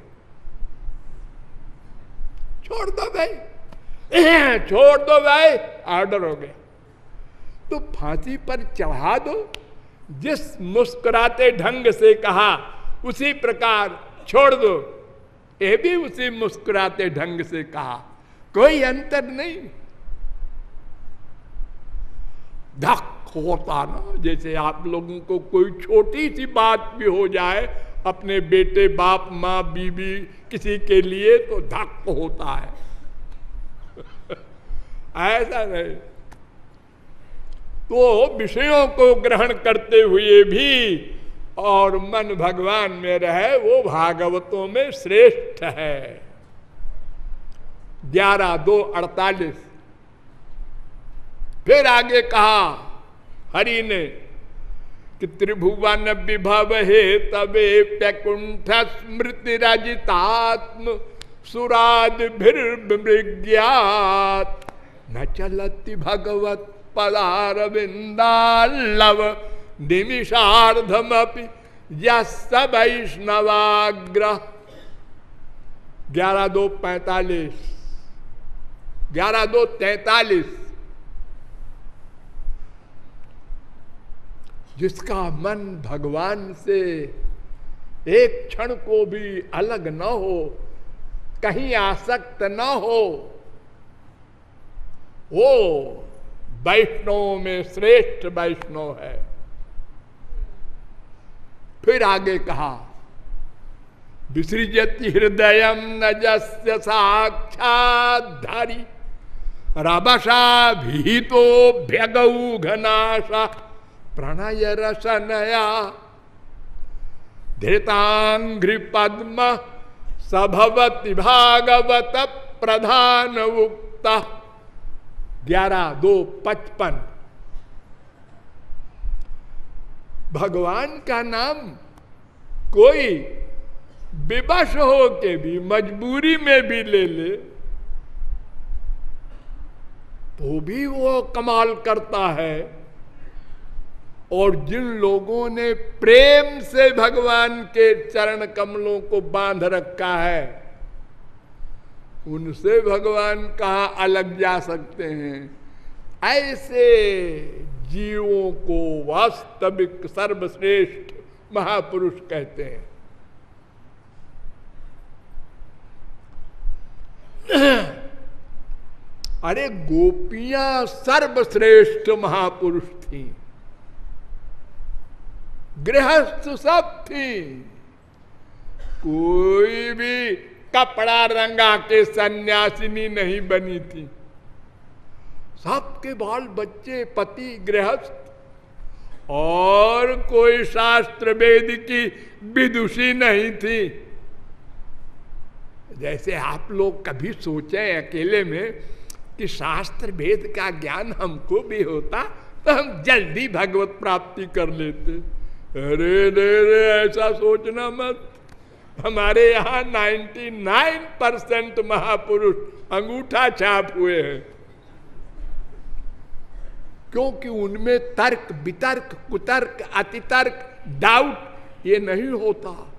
छोड़ दो भाई। छोड़ दो भाई। ऑर्डर हो गया। तो फांसी पर चढ़ा दो। जिस मुस्कुराते ढंग से कहा, उसी प्रकार छोड़ दो। ये भी उसी मुस्कुराते ढंग से कहा। कोई अंतर नहीं। धक होता ना, जैसे आप लोगों को कोई छोटी सी बात भी हो जाए, अपने बेटे, बाप, माँ बीबी किसी के लिए तो धक होता है। ऐसा नहीं। तो विषयों को ग्रहण करते हुए भी और मन भगवान में रहे, वो भागवतों में श्रेष्ठ है। ग्यारह दो अड़तालीस। फिर आगे कहा, हरि ने, कि त्रिभुवन विभव हे तबे पैकुंठ स्मृति रजितात्म सुराद मृज्ञात न चलती भगवत पदार बिंदालव निमिषार्धमपि वैष्णवाग्रह। ग्यारह दो पैतालीस, ग्यारह दो तैतालीस। जिसका मन भगवान से एक क्षण को भी अलग न हो, कहीं आसक्त न हो, वो वैष्णव में श्रेष्ठ वैष्णव है। फिर आगे कहा, विसृजति हृदय न जस्य साक्षाधारी रबसा भीतो भ्यगौ घनाशा। प्रणय रसनया धृतांघ्रि पद्म सभवती भागवत प्रधान उक्त। ग्यारह, दो, पचपन। भगवान का नाम कोई विवश हो के भी, मजबूरी में भी ले ले तो भी वो कमाल करता है। और जिन लोगों ने प्रेम से भगवान के चरण कमलों को बाँध रखा है, उनसे भगवान कहा अलग जा सकते हैं? ऐसे जीवों को वास्तविक सर्वश्रेष्ठ महापुरुष कहते हैं। अरे गोपियाँ सर्वश्रेष्ठ महापुरुष थी। गृहस्थ सब थी कोई भी कपड़ा रंगा के सन्यासिनी नहीं बनी थी। सबके बाल बच्चे, पति गृहस्थ। और कोई शास्त्र वेद की विदुषी नहीं थी। जैसे आप लोग कभी सोचे अकेले में कि शास्त्र वेद का ज्ञान हमको भी होता तो हम जल्दी भगवत प्राप्ति कर लेते। अरे रे रे ऐसा सोचना मत। हमारे यहाँ 99 परसेंट महापुरुष अंगूठा छाप हुए हैं। क्योंकि उनमें तर्क, वितर्क, कुतर्क, अतितर्क डाउट ये नहीं होता।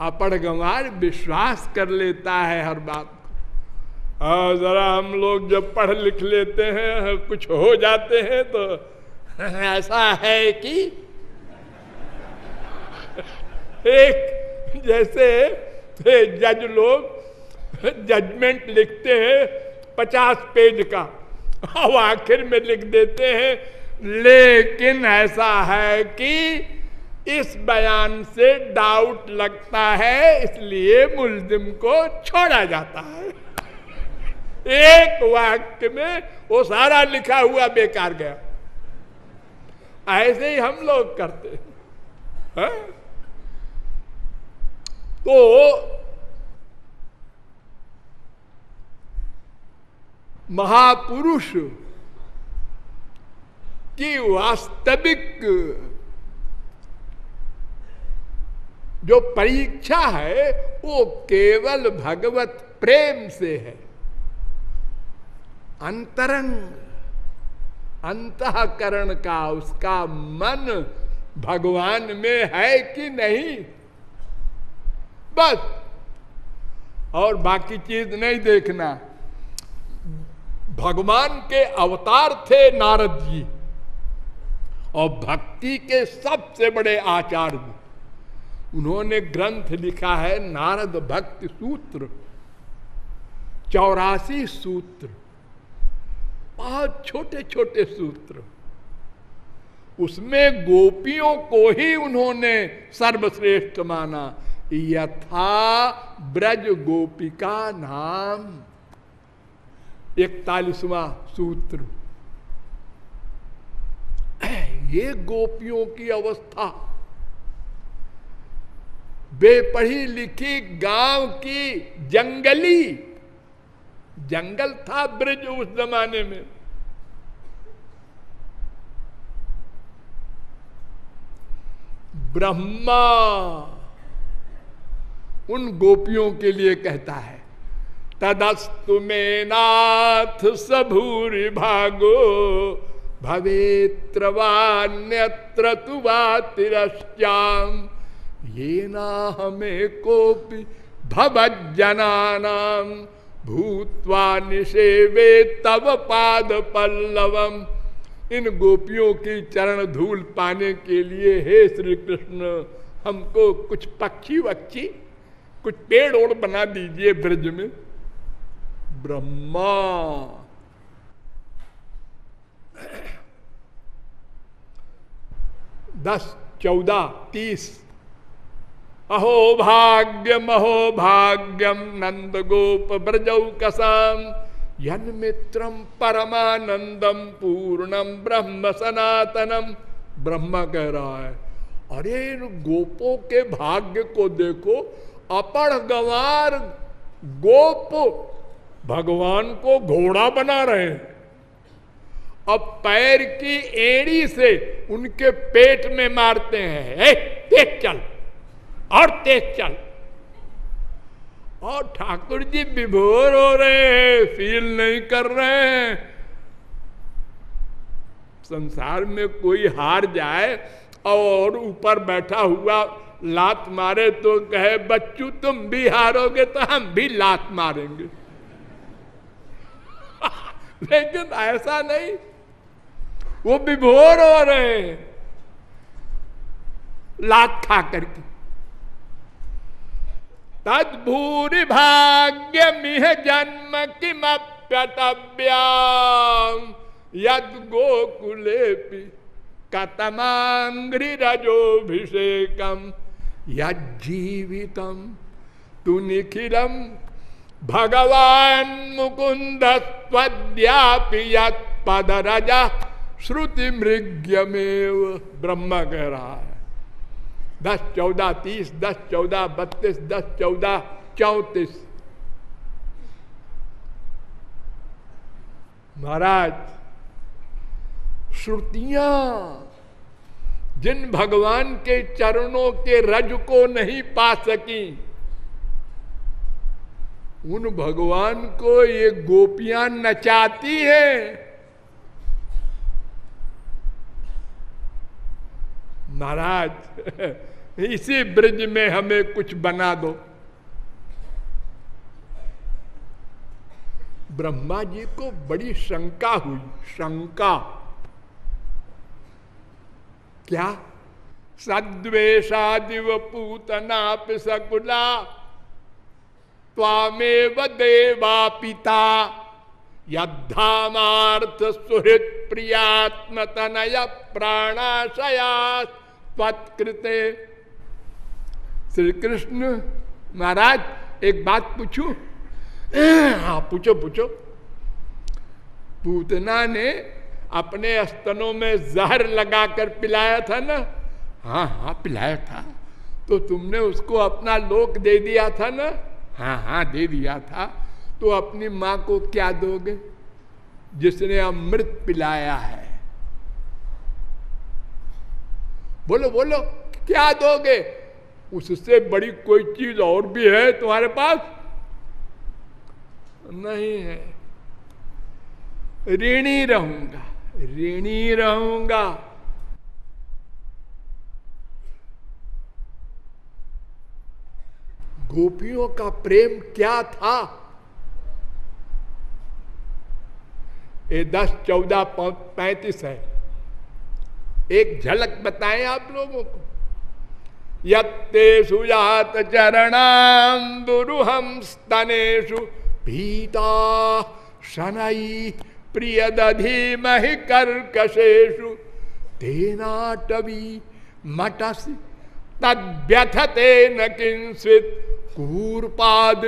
अपड़ गंवार विश्वास कर लेता है हर बात। को जरा हम लोग जब पढ़ लिख लेते हैं, कुछ हो जाते हैं तो ऐसा है कि एक जैसे जज लोग जजमेंट लिखते हैं पचास पेज का। अब आखिर में लिख देते हैं, लेकिन ऐसा है कि इस बयान से डाउट लगता है, इसलिए मुलजिम को छोड़ा जाता है। एक वाक्य में वो सारा लिखा हुआ बेकार गया। ऐसे ही हम लोग करते हैं? तो महापुरुष की वास्तविक जो परीक्षा है, वो केवल भगवत प्रेम से है। अंतरंग, अंतकरण का उसका मन भगवान में है कि नहीं? बस। और बाकी चीज़ नहीं देखना। भगवान के अवतार थे नारद जी, और भक्ति के सबसे बड़े आचार्य। उन्होंने ग्रंथ लिखा है नारद भक्ति सूत्र, चौरासी सूत्र बहुत छोटे छोटे सूत्र। उसमें गोपियों को ही उन्होंने सर्वश्रेष्ठ माना। यथा ब्रज गोपिका नाम। इकतालीसवा सूत्र। ये गोपियों की अवस्था। बेपढ़ी लिखी गाँव की जंगली। जंगल था ब्रिज उस जमाने में। ब्रह्मा। उन गोपियों के लिए कहता है, तदस्तु में नाथ सबूरी भागो, भवेत्रवान्यत्र तुवा तिरश्चाम ये ना हमें कोपि भवज्जनानाम, भूतवा निषेवे तब पाद पल्लवम इन गोपियों की चरण धूल पाने के लिए हे श्री कृष्ण, हमको कुछ पक्षी वक्षी कुछ पेड़ ओड़ बना दीजिए ब्रज में। ब्रह्मा। दस, चौदह, तीस। अहो भाग्यम अहो भाग्यम, नंद गोप ब्रजौ कसाम यन मित्रम परमानंदम पूर्णम ब्रह्म सनातनम ब्रह्मा कह रहा है, अरे इन गोपों के भाग्य को देखो अपढ़ गंवार गोप भगवान को घोड़ा बना रहे हैं। अब पैर की एड़ी से उनके पेट में मारते हैं। तेज चल, और तेज चल। और ठाकुर जी विभोर हो रहे हैं फील नहीं कर रहे हैं। संसार में कोई हार जाए और ऊपर बैठा हुआ लात मारे तो कहे, बच्चू, तुम भी हारोगे तो हम भी लात मारेंगे. लेकिन ऐसा नहीं, वो विभोर हो रहे हैं। लात खा करके तदभूरि भाग्य मिह जन्म किमप्यतव्याम यद गोकुले कतमांग्रिरजोभिषेकम यज्जीवितम तु भगवान मुकुंद स्वद्यापि यदरज श्रुति मृग्यमेव ब्रह्म कह रहा है दस चौदह तीस दस चौदह बत्तीस दस चौदह चौतीस। महाराज, श्रुतियाँ जिन भगवान के चरणों के रज को नहीं पा सकी, उन भगवान को ये गोपियाँ नचाती है। महाराज इसी ब्रिज में हमें कुछ बना दो। ब्रह्मा जी को बड़ी शंका हुई, शंका। क्या? सद्वेशादिव पूतना सकुला त्वामेव देवा पिता। यद्धामार्थ सुहृत प्रियात्म तनय प्राणाशया त्वत्कृते। श्री कृष्ण महाराज, एक बात पूछू? हाँ पूछो पूछो। पूतना ने अपने स्तनों में जहर लगाकर पिलाया था ना? हाँ हाँ पिलाया था। तो तुमने उसको अपना लोक दे दिया था ना? हाँ हाँ दे दिया था। तो अपनी माँ को क्या दोगे? जिसने अमृत पिलाया है। बोलो बोलो, क्या दोगे? उससे बड़ी कोई चीज़ और भी है तुम्हारे पास? नहीं है। ऋणी रहूँगा। ऋणी रहूँगा। गोपियों का प्रेम क्या था? ये दस, चौदह पैंतीस है। एक झलक बताएँ आप लोगों को। यत्ते सुजात चरणाम दुरुहम स्तनेशु भीता शनई प्रिय दधीमहि कर्कशेषु। तेनाटवी मटसी तद्यथते न किंसित। कूर्पाद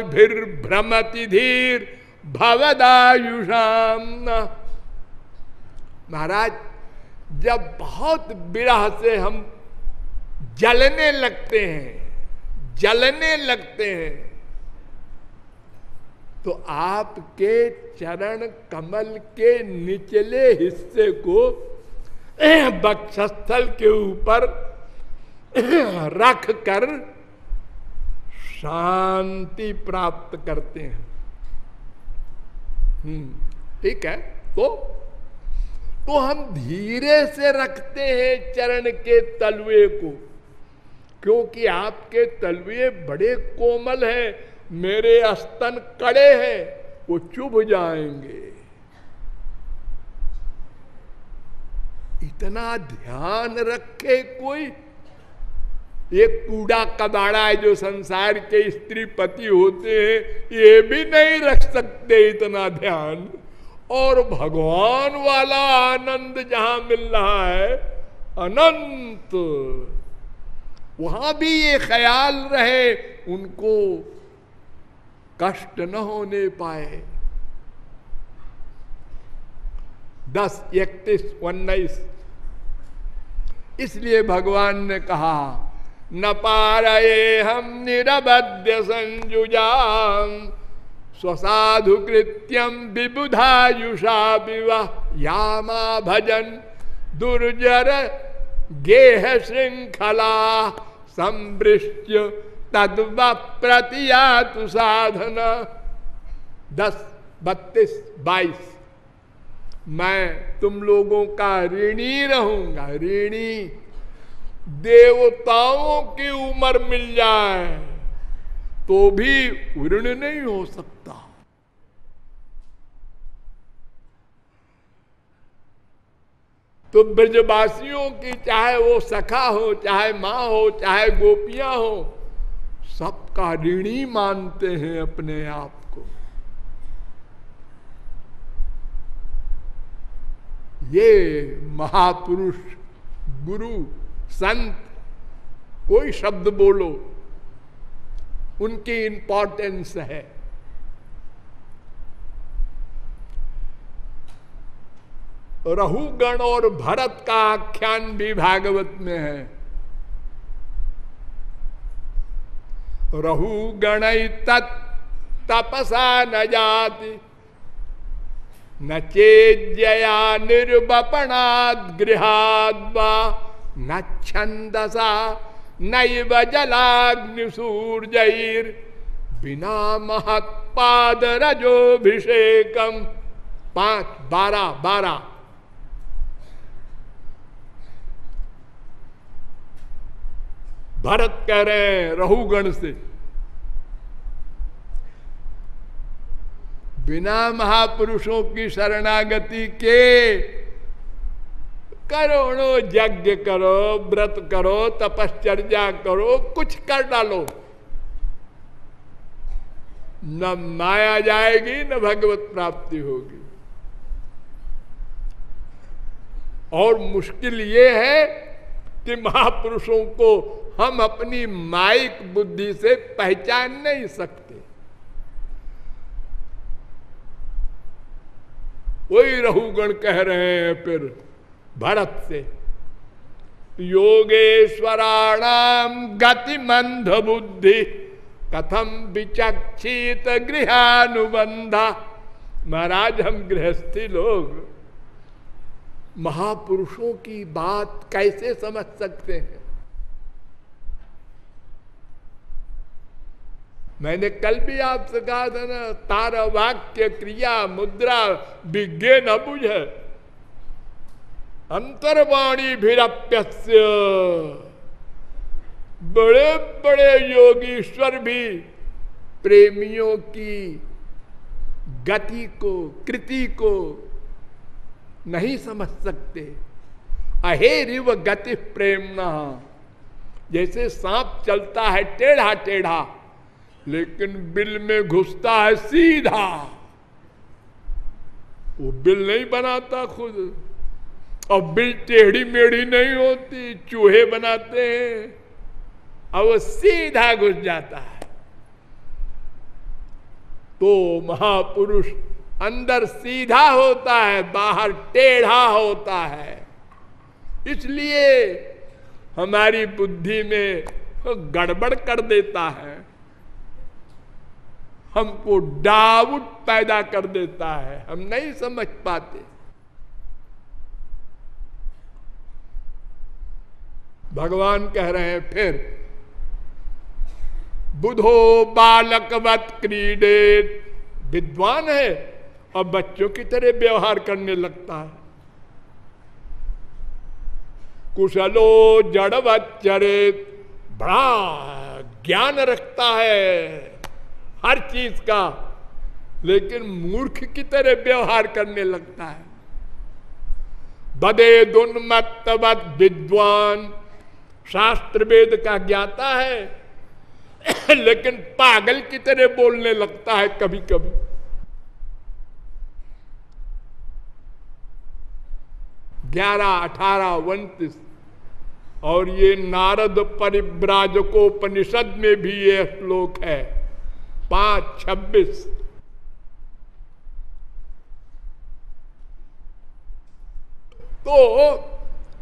भ्रमति धीर भवदायुषाम महाराज, जब बहुत विरह से हम जलने लगते हैं, जलने लगते हैं तो आपके चरण कमल के निचले हिस्से को बक्षस्थल के ऊपर रख कर शांति प्राप्त करते हैं। हम्म, ठीक है? तो तो हम धीरे से रखते हैं चरण के तलवे को क्योंकि आपके तलवे बड़े कोमल हैं। मेरे स्तन कड़े हैं, वो चुभ जाएँगे। इतना ध्यान रखे कोई। ये कूड़ा कबाड़ा है जो संसार के स्त्री पति होते हैं, ये भी नहीं रख सकते इतना ध्यान। और भगवान वाला आनंद जहाँ मिल रहा है, अनंत। वहाँ भी ये ख्याल रहे, उनको कष्ट न होने पाए। दस, इकतीस, उन्नीस। इसलिए भगवान ने कहा, न पारे हम निरबद्य संजुजाम, स्वसाधु कृत्यम विबुधायुषा विवाह यामा भजन, दुर्जर गेह श्रृंखला संवृष्ट तद्व प्रतियातु साधन। दस, बत्तीस, बाईस। मैं तुम लोगों का ऋणी रहूँगा, ऋणी। देवताओं की उम्र मिल जाए तो भी ऋण नहीं हो सकता। तो ब्रजवासियों की चाहे वो सखा हो, चाहे माँ हो, चाहे गोपियाँ हो सबका ऋणी मानते हैं अपने आप को। ये महापुरुष, गुरु, संत, कोई शब्द बोलो, उनकी इंपॉर्टेंस है। रहुगण और भरत का आख्यान भी भागवत में है। रहुगण तपसा न जाति। न चेजया निर्वपणाद गृहाद्वा न छंदसा नैव जलाग्निसूर्जैर बिना महत्पाद रजोभिषेकम पाँच बारह बारह भरत कह रहे हैं, रहुगण से। बिना महापुरुषों की शरणागति के करोड़ों यज्ञ करो, व्रत करो, तपश्चर्या करो, कुछ कर डालो। न माया जाएगी, न भगवत प्राप्ति होगी। और मुश्किल ये है कि महापुरुषों को हम अपनी माइक बुद्धि से पहचान नहीं सकते। वही रहुगण कह रहे हैं फिर भरत से योगेश्वराणाम गति मंद बुद्धि कथम विचक्षित गृहानुबंधा महाराज, हम गृहस्थी लोग, महापुरुषों की बात कैसे समझ सकते हैं? मैंने कल भी आपसे कहा था ना, तार वाक्य, क्रिया, मुद्रा विज्ञ न बुझ अंतर्वाणी भीरप्य बड़े बड़े योगीश्वर भी प्रेमियों की गति को, कृति को नहीं समझ सकते। अहेरिव गति प्रेमना जैसे सांप चलता है टेढ़ा टेढ़ा लेकिन बिल में घुसता है सीधा। वो बिल नहीं बनाता खुद। और बिल टेढ़ी मेढ़ी नहीं होती, चूहे बनाते हैं और वो सीधा घुस जाता है। तो महापुरुष अंदर सीधा होता है, बाहर टेढ़ा होता है। इसलिए हमारी बुद्धि में गड़बड़ कर देता है। हमको डाउट पैदा कर देता है। हम नहीं समझ पाते। भगवान कह रहे हैं, फिर बुधो बालकवत क्रीडे विद्वान है, और बच्चों की तरह व्यवहार करने लगता है। कुशलो जड़वत चरित बड़ा ज्ञान रखता है। हर चीज़ का, लेकिन मूर्ख की तरह व्यवहार करने लगता है। बदे दुन्मत्तवत विद्वान। शास्त्र वेद का ज्ञाता है, लेकिन पागल की तरह बोलने लगता है कभी कभी ग्यारह, अठारह, उन्तीस, और ये नारद परिव्राजकोपनिषद में भी यह श्लोक है। पाँच, छब्बीस। तो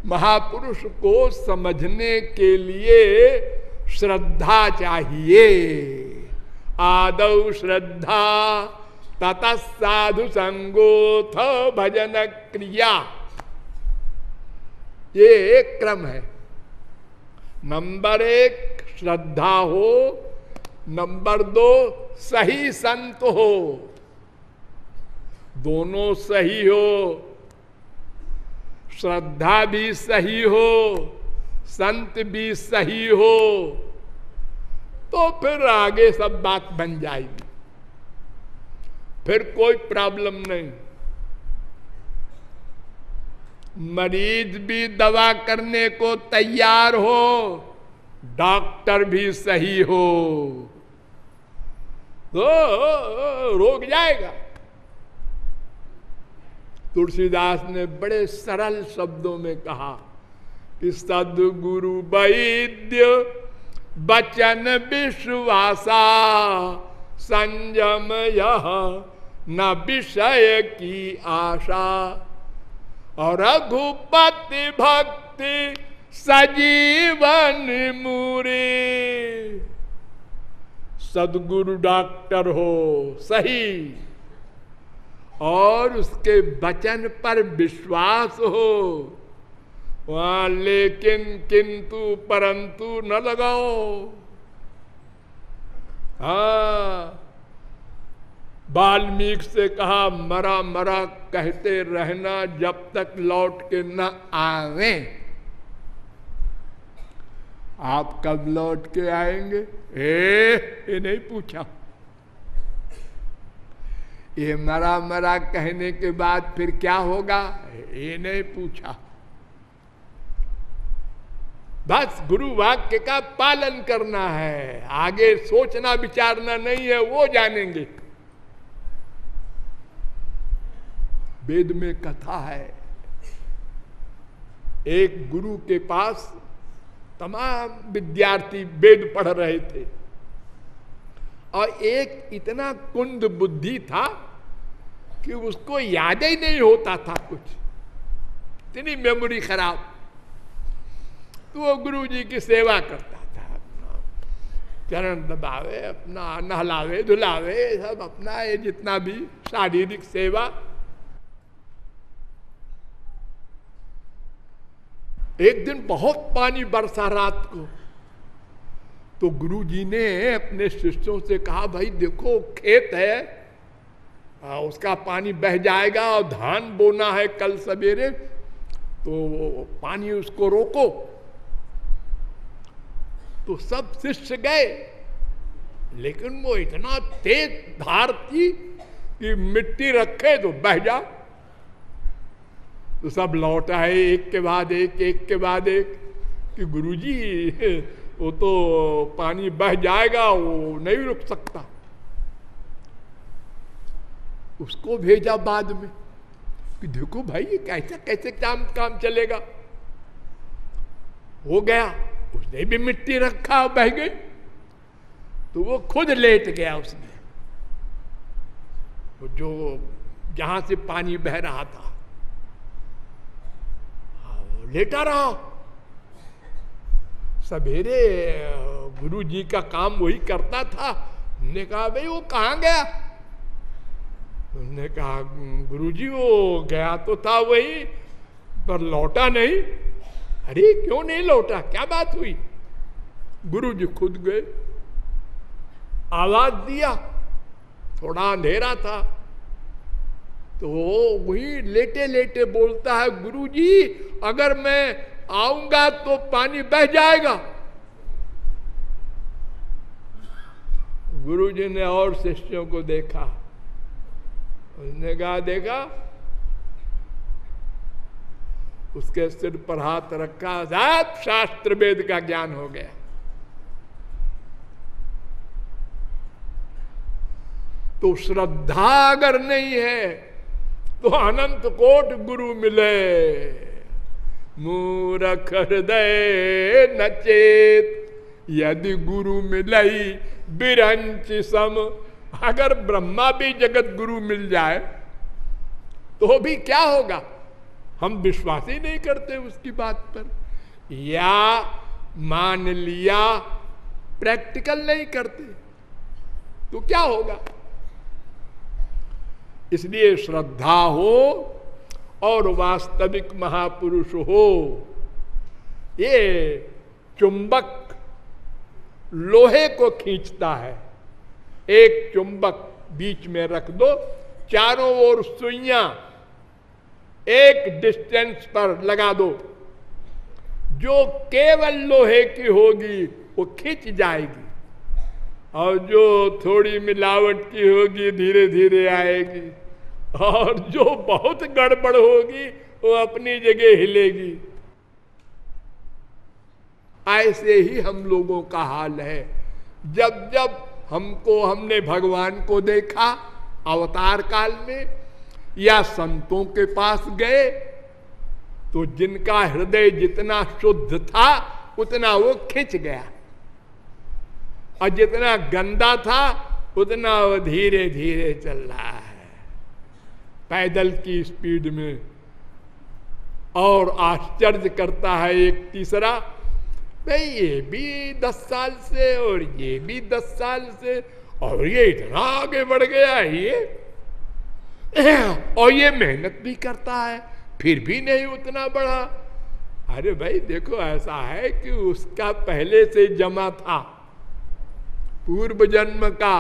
महापुरुष को समझने के लिए श्रद्धा चाहिए। आदौ श्रद्धा ततः साधु संगोथ भजन क्रिया। ये एक क्रम है। नंबर एक, श्रद्धा हो नंबर दो, सही संत हो। दोनों सही हो। श्रद्धा भी सही हो। संत भी सही हो। तो फिर आगे सब बात बन जाएगी। फिर कोई प्रॉब्लम नहीं। मरीज़ भी दवा करने को तैयार हो। डॉक्टर भी सही हो। तो रोक जाएगा। तुलसीदास ने बड़े सरल शब्दों में कहा कि सदगुरु वैद्य बचन विश्वासा संयम यह न विषय की आशा। और रघुपति भक्ति सजीवन मुरे। सदगुरु डॉक्टर हो, सही। और उसके वचन पर विश्वास हो, वहाँ लेकिन किंतु परंतु न लगाओ। हा, वाल्मीकि से कहा, मरा मरा कहते रहना, जब तक लौट के न आवे। आप कब लौट के आएँगे? ए, ये नहीं पूछा। ये मरा मरा कहने के बाद फिर क्या होगा? ये नहीं पूछा। बस गुरु वाक्य का पालन करना है। आगे सोचना विचारना नहीं है, वो जानेंगे। वेद में कथा है, एक गुरु के पास तमाम विद्यार्थी वेद पढ़ रहे थे। और एक इतना कुंद बुद्धि था कि उसको याद ही नहीं होता था कुछ। इतनी मेमोरी खराब। तो वो गुरु जी की सेवा करता था अपना। चरण दबावे, अपना नहलावे, धुलावे, सब अपना ये जितना भी शारीरिक सेवा एक दिन बहुत पानी बरसा रात को। तो गुरु जी ने अपने शिष्यों से कहा भाई देखो खेत है आ, उसका पानी बह जाएगा और धान बोना है कल सवेरे तो पानी उसको रोको। तो सब शिष्य गए लेकिन वो इतना तेज धार थी कि मिट्टी रखे तो बह जा। तो सब लौट आए एक के बाद एक एक के बाद एक। कि गुरुजी, वो तो पानी बह जाएगा, वो नहीं रुक सकता। उसको भेजा बाद में, कि देखो भाई, ये कैसे कैसे काम काम चलेगा। हो गया, उसने भी मिट्टी रखा, बह गई। तो वो खुद लेट गया उसने। वो जो, जहाँ से पानी बह रहा था लेटा रहा। सवेरे गुरु जी का काम वही करता था। ने कहा भाई वो कहाँ गया? उन्होंने कहा गुरु जी वो गया तो था वही, पर लौटा नहीं। अरे, क्यों नहीं लौटा? क्या बात हुई? गुरु जी खुद गए। आवाज़ दिया। थोड़ा अंधेरा था। तो वही लेटे लेटे बोलता है गुरु जी अगर मैं आऊँगा तो पानी बह जाएगा। गुरु जी ने और शिष्यों को देखा। उसने कहा, देखा, उसके सिर पर हाथ रखा, सात शास्त्र वेद का ज्ञान हो गया। तो श्रद्धा अगर नहीं है तो अनंत कोट गुरु मिले। मूरख हृदय नचेत, यदि गुरु मिलई बिरंच सम। अगर ब्रह्मा भी जगत गुरु मिल जाए तो भी क्या होगा? हम विश्वास ही नहीं करते उसकी बात पर। या मान लिया, प्रैक्टिकल नहीं करते तो क्या होगा? इसलिए श्रद्धा हो और वास्तविक महापुरुष हो। ये चुंबक लोहे को खींचता है। एक चुंबक बीच में रख दो, चारों ओर सुइया एक डिस्टेंस पर लगा दो। जो केवल लोहे की होगी, वो खींच जाएगी। और जो थोड़ी मिलावट की होगी धीरे धीरे आएगी। और जो बहुत गड़बड़ होगी, वो अपनी जगह हिलेगी। ऐसे ही हम लोगों का हाल है। जब जब हमको, हमने भगवान को देखा, अवतार काल में, या संतों के पास गए तो जिनका हृदय जितना शुद्ध था, उतना वो खिंच गया। और जितना गंदा था, उतना वो धीरे धीरे चल रहा है। पैदल की स्पीड में। और आश्चर्य करता है एक तीसरा, भाई, ये भी दस साल से और ये भी दस साल से, और ये इतना आगे बढ़ गया ये। और ये मेहनत भी करता है, फिर भी नहीं उतना बढ़ा। अरे भाई, देखो, ऐसा है कि उसका पहले से जमा था। पूर्व जन्म का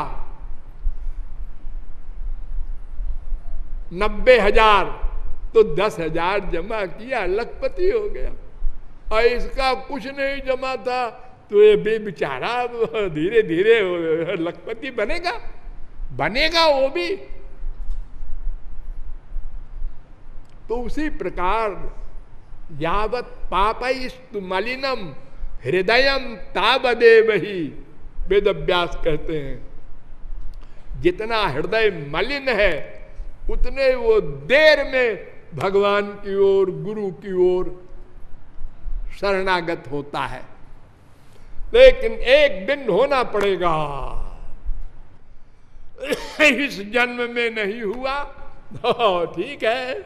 नब्बे हज़ार तो दस हज़ार जमा किया, लखपति हो गया। और इसका कुछ नहीं जमा था तो ये भी बेचारा धीरे धीरे लखपति बनेगा। बनेगा वो भी। तो उसी प्रकार यावत पापस्तु मलिनम हृदयम ताबदे वही वेद अभ्यास कहते हैं, जितना हृदय मलिन है, उतने वो देर में भगवान की ओर, गुरु की ओर शरणागत होता है। लेकिन एक दिन होना पड़ेगा। इस जन्म में नहीं हुआ। ठीक है।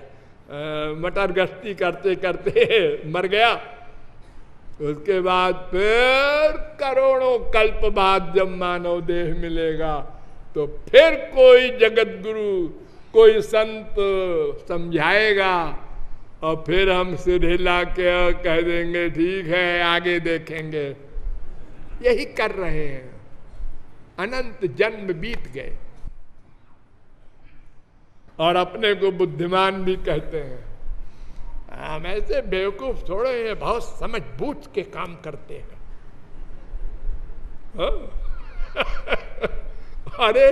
मटर गश्ती करते करते मर गया। उसके बाद फिर करोड़ों कल्प बाद जब मानव देह मिलेगा तो फिर कोई जगत गुरु कोई संत समझाएगा और फिर हम सिर हिला के कह देंगे, ठीक है, आगे देखेंगे। यही कर रहे हैं। अनंत जन्म बीत गए। और अपने को बुद्धिमान भी कहते हैं। हम ऐसे बेवकूफ़ थोड़े हैं बहुत समझ बूझ के काम करते हैं हाँ? अरे,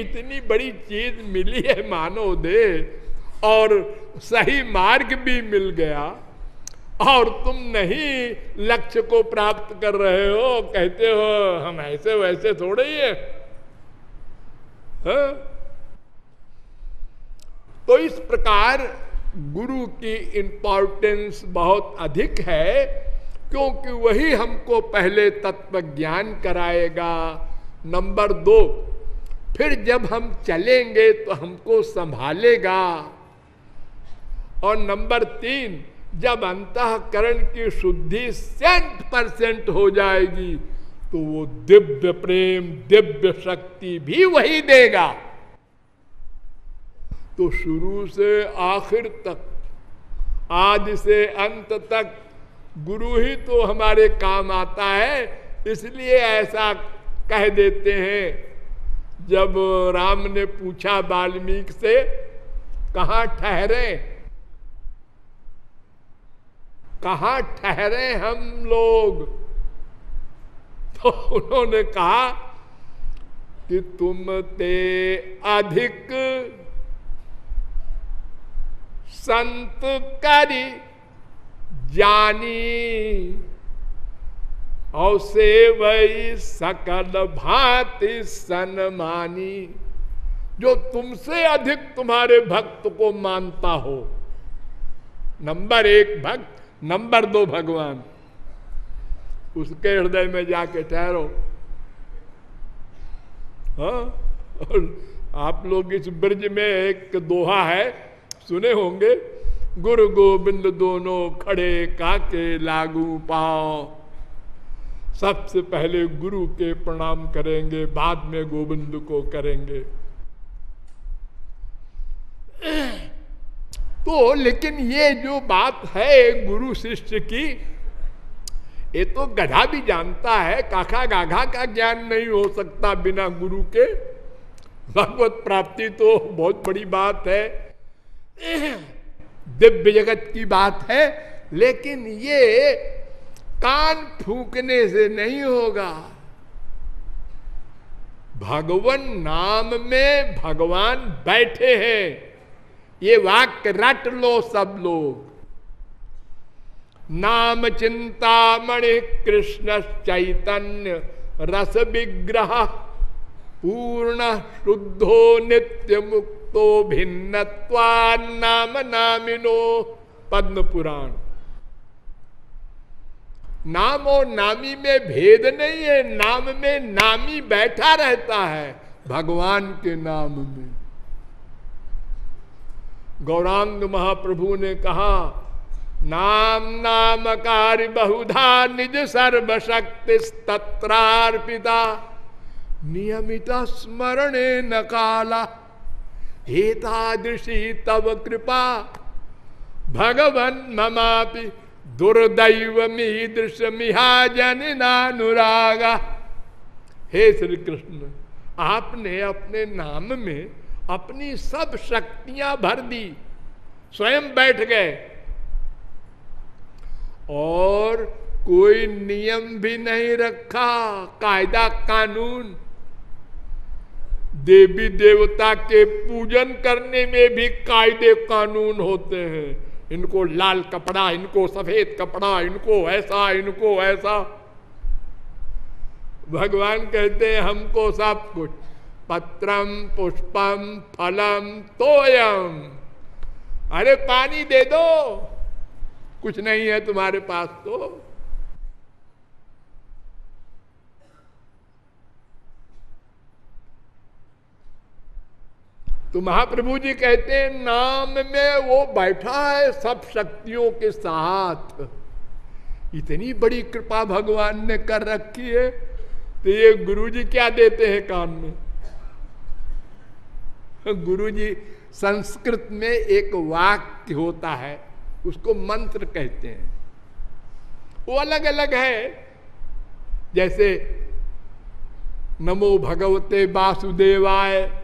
इतनी बड़ी चीज़ मिली है, मानो दे, और सही मार्ग भी मिल गया, और तुम नहीं लक्ष्य को प्राप्त कर रहे हो, कहते हो, हम ऐसे वैसे थोड़े ही है हाँ? तो इस प्रकार गुरु की इंपॉर्टेंस बहुत अधिक है, क्योंकि वही हमको पहले तत्व ज्ञान कराएगा। नंबर दो, फिर जब हम चलेंगे तो हमको संभालेगा। और नंबर तीन, जब अंतकरण की शुद्धि सेंट परसेंट हो जाएगी तो वो दिव्य प्रेम, दिव्य शक्ति भी वही देगा। तो शुरू से आखिर तक आदि से अंत तक गुरु ही तो हमारे काम आता है, इसलिए ऐसा कह देते हैं। जब राम ने पूछा वाल्मीकि से, कहा ठहरे? कहा ठहरे हम लोग? तो उन्होंने कहा कि तुम ते अधिक संत करी जानी। और से वही सकल भांति सनमानी जो तुमसे अधिक तुम्हारे भक्त को मानता हो। नंबर एक भक्त, नंबर दो भगवान। उसके हृदय में जाके ठहरो। हाँ? आप लोग इस ब्रज में एक दोहा है सुने होंगे? गुरु गोविंद दोनों खड़े काके लागू पाओ सबसे पहले गुरु के प्रणाम करेंगे, बाद में गोविंद को करेंगे। तो लेकिन ये जो बात है गुरु शिष्य की, ये तो गधा भी जानता है, काका गाघा का ज्ञान नहीं हो सकता बिना गुरु के। भगवत प्राप्ति तो बहुत बड़ी बात है। दिव्य जगत की बात है, लेकिन ये कान फूकने से नहीं होगा। भगवान नाम में भगवान बैठे हैं। ये वाक्य रट लो सब लोग। नाम चिंता मणि कृष्ण चैतन्य रस विग्रह पूर्ण शुद्धो नित्य मुक्तो। भिन्न नाम नामिनो पद्म पुराण नाम और नामी में भेद नहीं है, नाम में नामी बैठा रहता है भगवान के नाम में। गौरांग महाप्रभु ने कहा, नाम नाम कार्य बहुधा निज सर्वशक्ति तत्रार्पिता नियमित स्मरणे न काला हेतादृशी तव कृपा। भगवन ममापि दुर्दैव मीदृश मिहाजन नानुरागा हे श्री कृष्ण आपने अपने नाम में अपनी सब शक्तियाँ भर दी, स्वयं बैठ गए। और कोई नियम भी नहीं रखा, कायदा कानून देवी देवता के पूजन करने में भी कायदे कानून होते हैं। इनको लाल कपड़ा, इनको सफ़ेद कपड़ा, इनको ऐसा इनको ऐसा। भगवान कहते हैं, हमको सब कुछ। पत्रम, पुष्पम, फलम, तोयम। अरे पानी दे दो। कुछ नहीं है तुम्हारे पास तो। तो महाप्रभु जी कहते हैं, नाम में वो बैठा है सब शक्तियों के साथ। इतनी बड़ी कृपा भगवान ने कर रखी है तो ये गुरु जी क्या देते हैं कान में? गुरु जी संस्कृत में एक वाक्य होता है, उसको मंत्र कहते हैं। वो अलग अलग है। जैसे, नमो भगवते वासुदेवाय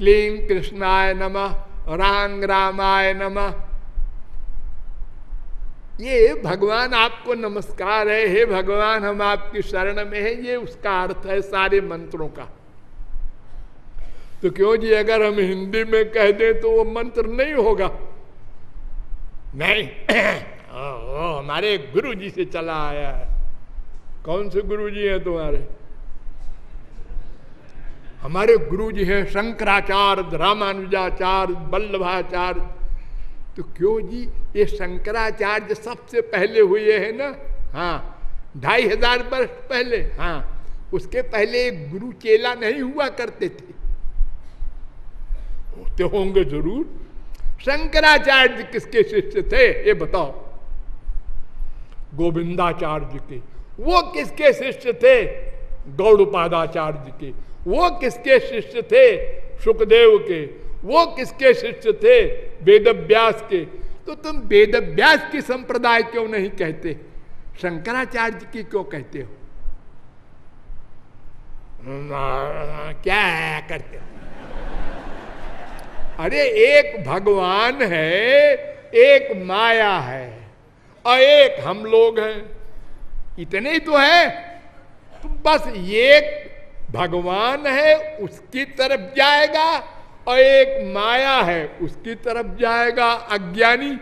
क्लीं कृष्णाय नमः रांग रामाय नमः ये भगवान आपको नमस्कार है हे भगवान हम आपकी शरण में है ये उसका अर्थ है सारे मंत्रों का। तो क्यों जी अगर हम हिंदी में कह दें तो वो मंत्र नहीं होगा। नहीं। ओ, ओ, हमारे गुरु जी से चला आया है। कौन से गुरु जी हैं तुम्हारे? हमारे गुरु जी हैं, शंकराचार्य, रामानुजाचार्य वल्लभाचार्य तो क्यों जी, ये शंकराचार्य सबसे पहले हुए हैं ना? हाँ ढाई हज़ार वर्ष पहले हाँ उसके पहले गुरु चेला नहीं हुआ करते थे। होते होंगे ज़रूर। शंकराचार्य किसके शिष्य थे, ये बताओ? गोविंदाचार्य के। वो किसके शिष्य थे? गौड़पादाचार्य के। वो किसके शिष्य थे सुखदेव के? वो किसके शिष्य थे वेद व्यास के? तो तुम वेद व्यास की संप्रदाय क्यों नहीं कहते? शंकराचार्य की क्यों कहते हो? क्या करते हो? अरे एक भगवान है, एक माया है और एक हम लोग हैं। इतने ही तो है। तो बस एक भगवान है, उसकी तरफ़ जाएगा और एक माया है, उसकी तरफ़ जाएगा अज्ञानी।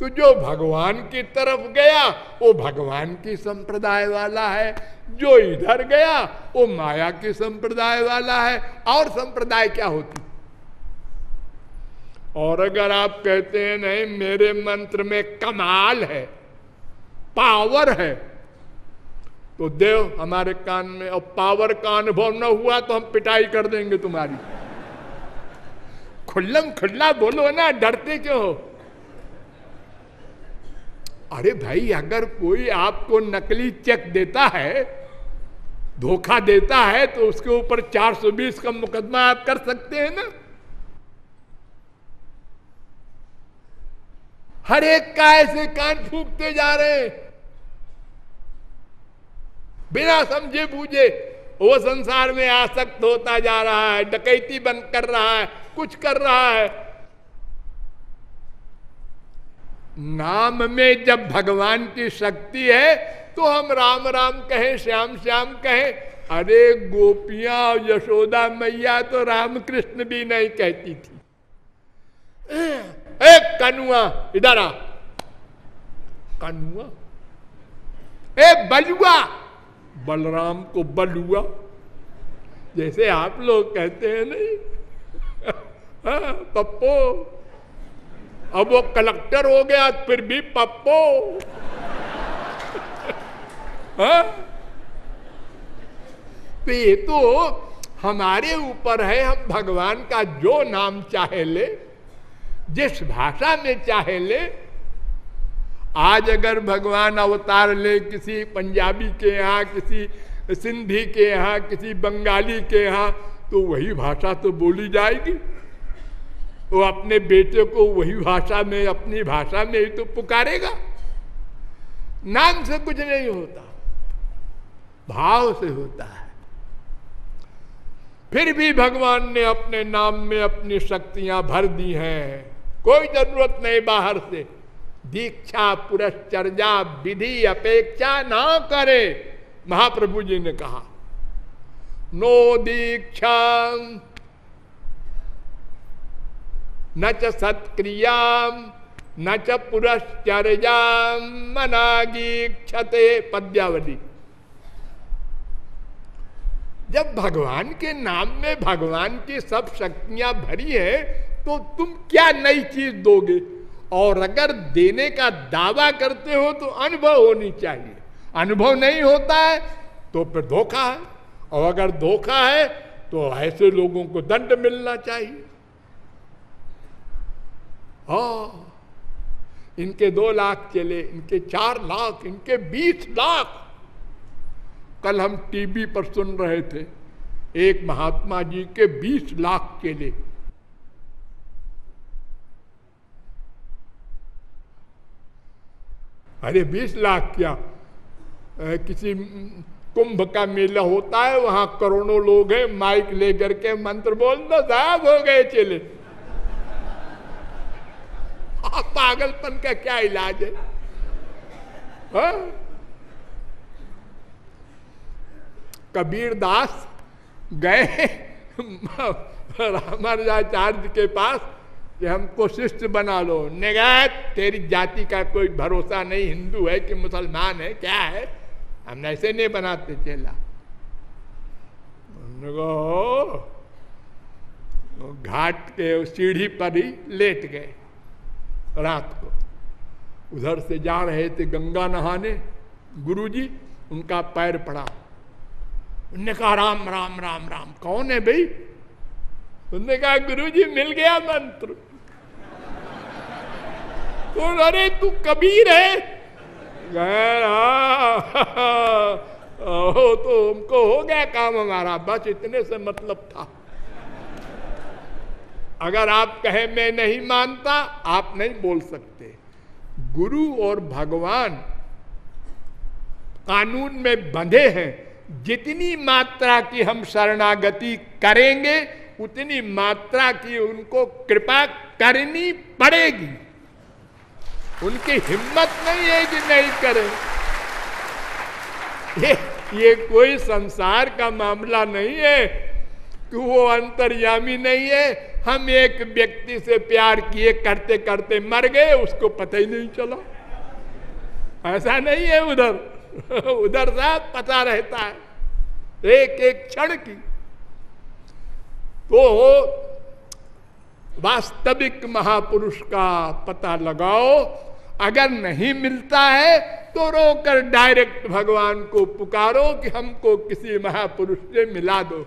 तो जो भगवान की तरफ़ गया, वो भगवान की संप्रदाय वाला है। जो इधर गया, वो माया की संप्रदाय वाला है। और संप्रदाय क्या होती? और अगर आप कहते हैं, नहीं, मेरे मंत्र में कमाल है, पावर है तो देव हमारे कान में और पावर का अनुभव न हुआ तो हम पिटाई कर देंगे तुम्हारी। खुल्लम खुल्ला बोलो ना, डरते क्यों हो? अरे भाई, अगर कोई आपको नकली चेक देता है, धोखा देता है तो उसके ऊपर 420 का मुकदमा आप कर सकते हैं ना। हर एक का ऐसे कान फूकते जा रहे हैं। बिना समझे बूझे वो संसार में आसक्त होता जा रहा है, डकैती बंद कर रहा है, कुछ कर रहा है। नाम में जब भगवान की शक्ति है तो हम राम राम कहें, श्याम श्याम कहें, अरे गोपियाँ, यशोदा मैया तो रामकृष्ण भी नहीं कहती थी। एक कनुआ, इधर आ। कनुआ? ए, बलुआ! बलराम को बलुआ जैसे आप लोग कहते हैं नहीं। हाँ, पप्पो। अब वो कलेक्टर हो गया फिर भी पप्पो। हाँ? तो ये तो हमारे ऊपर है हम भगवान का जो नाम चाहे ले जिस भाषा में चाहे ले आज अगर भगवान अवतार ले किसी पंजाबी के यहाँ, किसी सिंधी के यहाँ, किसी बंगाली के यहाँ तो वही भाषा तो बोली जाएगी। वो अपने बेटे को वही भाषा में, अपनी भाषा में ही तो पुकारेगा। नाम से कुछ नहीं होता, भाव से होता है। फिर भी भगवान ने अपने नाम में अपनी शक्तियाँ भर दी हैं। कोई ज़रूरत नहीं बाहर से। दीक्षा पुरस्चर्या विधि अपेक्षा ना करे। महाप्रभु जी ने कहा, नो दीक्षा, न च सत्क्रिया, न च पुरस्चर्या मनागीक्षते पद्यावली। जब भगवान के नाम में भगवान की सब शक्तियाँ भरी है तो तुम क्या नई चीज़ दोगे? और अगर देने का दावा करते हो तो अनुभव होनी चाहिए। अनुभव नहीं होता है तो फिर धोखा है। और अगर धोखा है तो ऐसे लोगों को दंड मिलना चाहिए। हा, इनके दो लाख चले, इनके चार लाख, इनके बीस लाख। कल हम टीवी पर सुन रहे थे, एक महात्मा जी के बीस लाख चले। अरे बीस लाख क्या? आ, किसी कुंभ का मेला होता है वहाँ करोड़ों लोग हैं माइक लेकर के मंत्र बोल दो हो गए चले। पागलपन का क्या इलाज है? हा? कबीर दास गए रामाचार्य के पास कि हमको शिष्य बना लो। निगाह, तेरी जाति का कोई भरोसा नहीं, हिंदू है कि मुसलमान है, क्या है? हम ऐसे नहीं बनाते चेला। घाट के सीढ़ी पर ही लेट गए रात को। उधर से जा रहे थे गंगा नहाने। गुरुजी, उनका पैर पड़ा। उनने कहा, राम राम राम राम, कौन है भाई? उनने कहा, गुरुजी, मिल गया मंत्र। अरे तू कबीर है। ओ तो हमको हो गया काम हमारा, बस इतने से मतलब था। अगर आप कहें मैं नहीं मानता, आप नहीं बोल सकते। गुरु और भगवान कानून में बंधे हैं। जितनी मात्रा की हम शरणागति करेंगे, उतनी मात्रा की उनको कृपा करनी पड़ेगी। उनकी हिम्मत नहीं है कि नहीं करें। ये ये कोई संसार का मामला नहीं है कि वो अंतर्यामी नहीं है। हम एक व्यक्ति से प्यार किए, करते करते मर गए, उसको पता ही नहीं चला। ऐसा नहीं है उधर। उधर सब पता रहता है। एक एक क्षण की। तो वास्तविक महापुरुष का पता लगाओ। अगर नहीं मिलता है तो रोकर डायरेक्ट भगवान को पुकारो कि हमको किसी महापुरुष से मिला दो।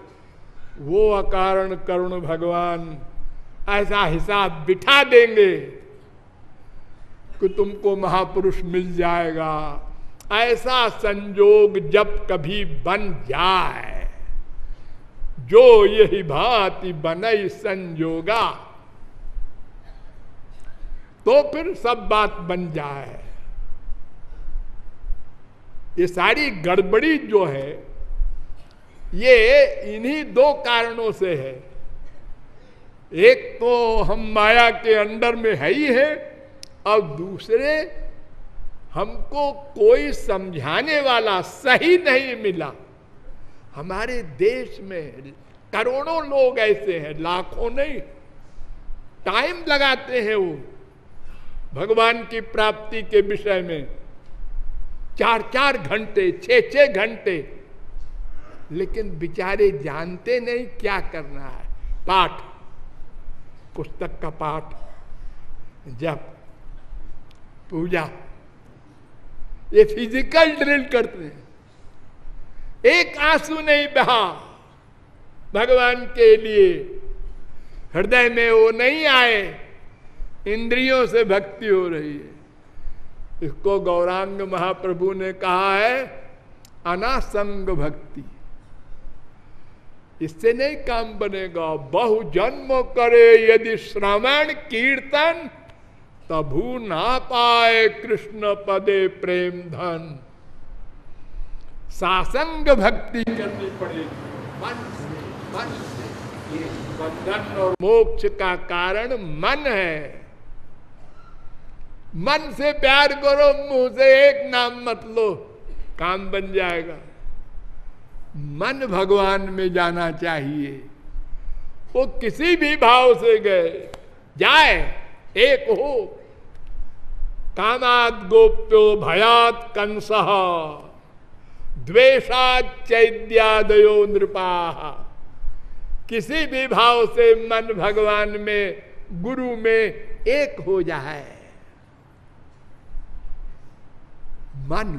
वो अकारण करुण भगवान ऐसा हिसाब बिठा देंगे कि तुमको महापुरुष मिल जाएगा। ऐसा संजोग जब कभी बन जाए, जो यही भांति बनई संजोगा। तो फिर सब बात बन जाए। ये सारी गड़बड़ी जो है, ये इन्हीं दो कारणों से है। एक तो हम माया के अंडर में है ही है, और दूसरे हमको कोई समझाने वाला सही नहीं मिला। हमारे देश में करोड़ों लोग ऐसे हैं, लाखों नहीं, टाइम लगाते हैं वो। भगवान की प्राप्ति के विषय में चार चार घंटे छह छह घंटे। लेकिन बेचारे जानते नहीं क्या करना है। पाठ, पुस्तक का पाठ, जब पूजा, ये फ़िज़िकल ड्रिल करते हैं। एक आँसू नहीं बहा भगवान के लिए। हृदय में वो नहीं आए। इंद्रियों से भक्ति हो रही है। इसको गौरांग महाप्रभु ने कहा है, अनासंग भक्ति। इससे नहीं काम बनेगा। बहु जन्म करे यदि श्रवण कीर्तन, तभू ना पाए कृष्ण पदे प्रेम धन। सासंग भक्ति करनी पड़ेगी। मन से मन से। बंधन और मोक्ष का कारण मन है। मन से प्यार करो, मुँह से एक नाम मत लो, काम बन जाएगा। मन भगवान में जाना चाहिए। वो किसी भी भाव से गए, जाए, एक हो। कामात गोप्यो भयात कंस, द्वेषात चैद्यादयो नृपा। किसी भी भाव से मन भगवान में, गुरु में एक हो जाए। मन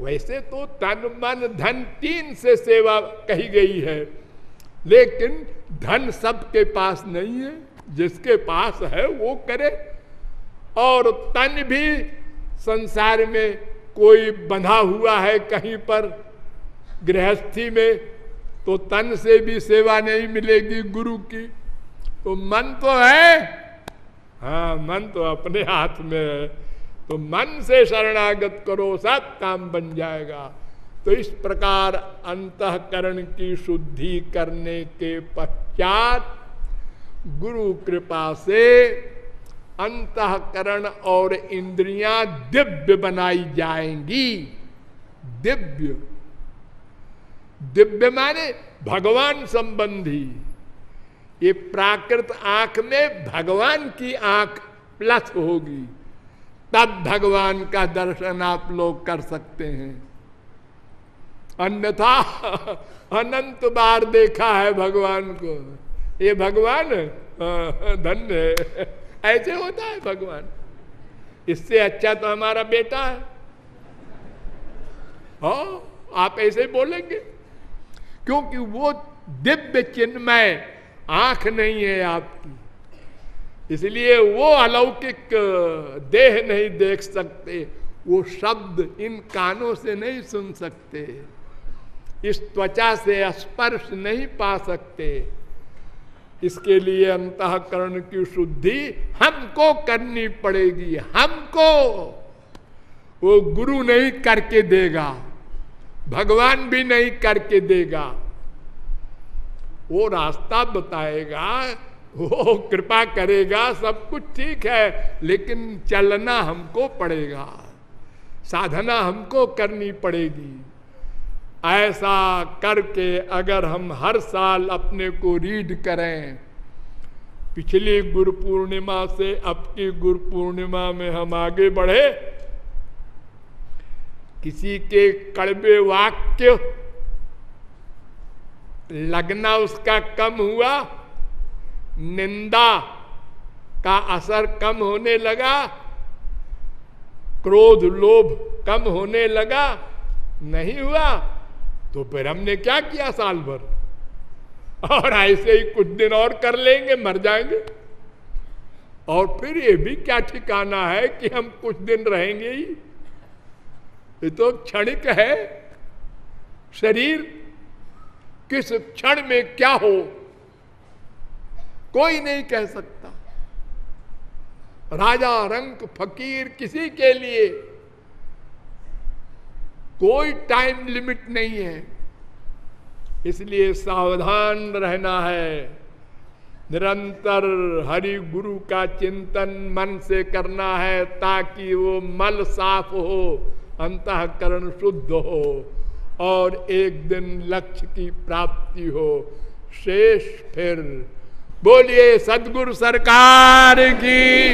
वैसे तो तन मन धन तीन से सेवा कही गई है, लेकिन धन सबके पास नहीं है, जिसके पास है वो करे। और तन भी संसार में कोई बंधा हुआ है कहीं पर गृहस्थी में तो तन से भी सेवा नहीं मिलेगी गुरु की। तो मन तो है हाँ मन तो अपने हाथ में है। तो मन से शरणागत करो सब काम बन जाएगा। तो इस प्रकार अंतकरण की शुद्धि करने के पश्चात गुरु कृपा से अंतकरण और इंद्रियाँ दिव्य बनाई जाएँगी। दिव्य। दिव्य माने भगवान संबंधी। ये प्राकृत आँख में भगवान की आँख प्लस होगी। तब भगवान का दर्शन आप लोग कर सकते हैं। अन्यथा अनंत बार देखा है भगवान को। ये भगवान धन्य है। ऐसे होता है भगवान। इससे अच्छा तो हमारा बेटा है। हाँ आप ऐसे बोलेंगे। क्योंकि वो दिव्य चिन्मय आँख नहीं है आपकी इसलिए वो अलौकिक देह नहीं देख सकते। वो शब्द इन कानों से नहीं सुन सकते। इस त्वचा से स्पर्श नहीं पा सकते। इसके लिए अंतकरण की शुद्धि हमको करनी पड़ेगी, हमको। वो गुरु नहीं करके देगा, भगवान भी नहीं करके देगा। वो रास्ता बताएगा, वो कृपा करेगा, सब कुछ ठीक है, लेकिन चलना हमको पड़ेगा, साधना हमको करनी पड़ेगी। ऐसा करके अगर हम हर साल अपने को रीड करें, पिछली गुरु पूर्णिमा से अब की गुरु पूर्णिमा में हम आगे बढ़े, किसी के कड़बे वाक्य लगना उसका कम हुआ, निंदा का असर कम होने लगा, क्रोध लोभ कम होने लगा, नहीं हुआ तो फिर हमने क्या किया साल भर? और ऐसे ही कुछ दिन और कर लेंगे, मर जाएँगे। और फिर ये भी क्या ठिकाना है कि हम कुछ दिन रहेंगे ही? ये तो क्षणिक है। शरीर किस क्षण में क्या हो? कोई नहीं कह सकता। राजा रंक फकीर किसी के लिए कोई टाइम लिमिट नहीं है। इसलिए सावधान रहना है। निरंतर हरि गुरु का चिंतन मन से करना है ताकि वो मल साफ़ हो, अंतकरण शुद्ध हो। और एक दिन लक्ष्य की प्राप्ति हो शेष फिर बोलिए सदगुरु सरकार की।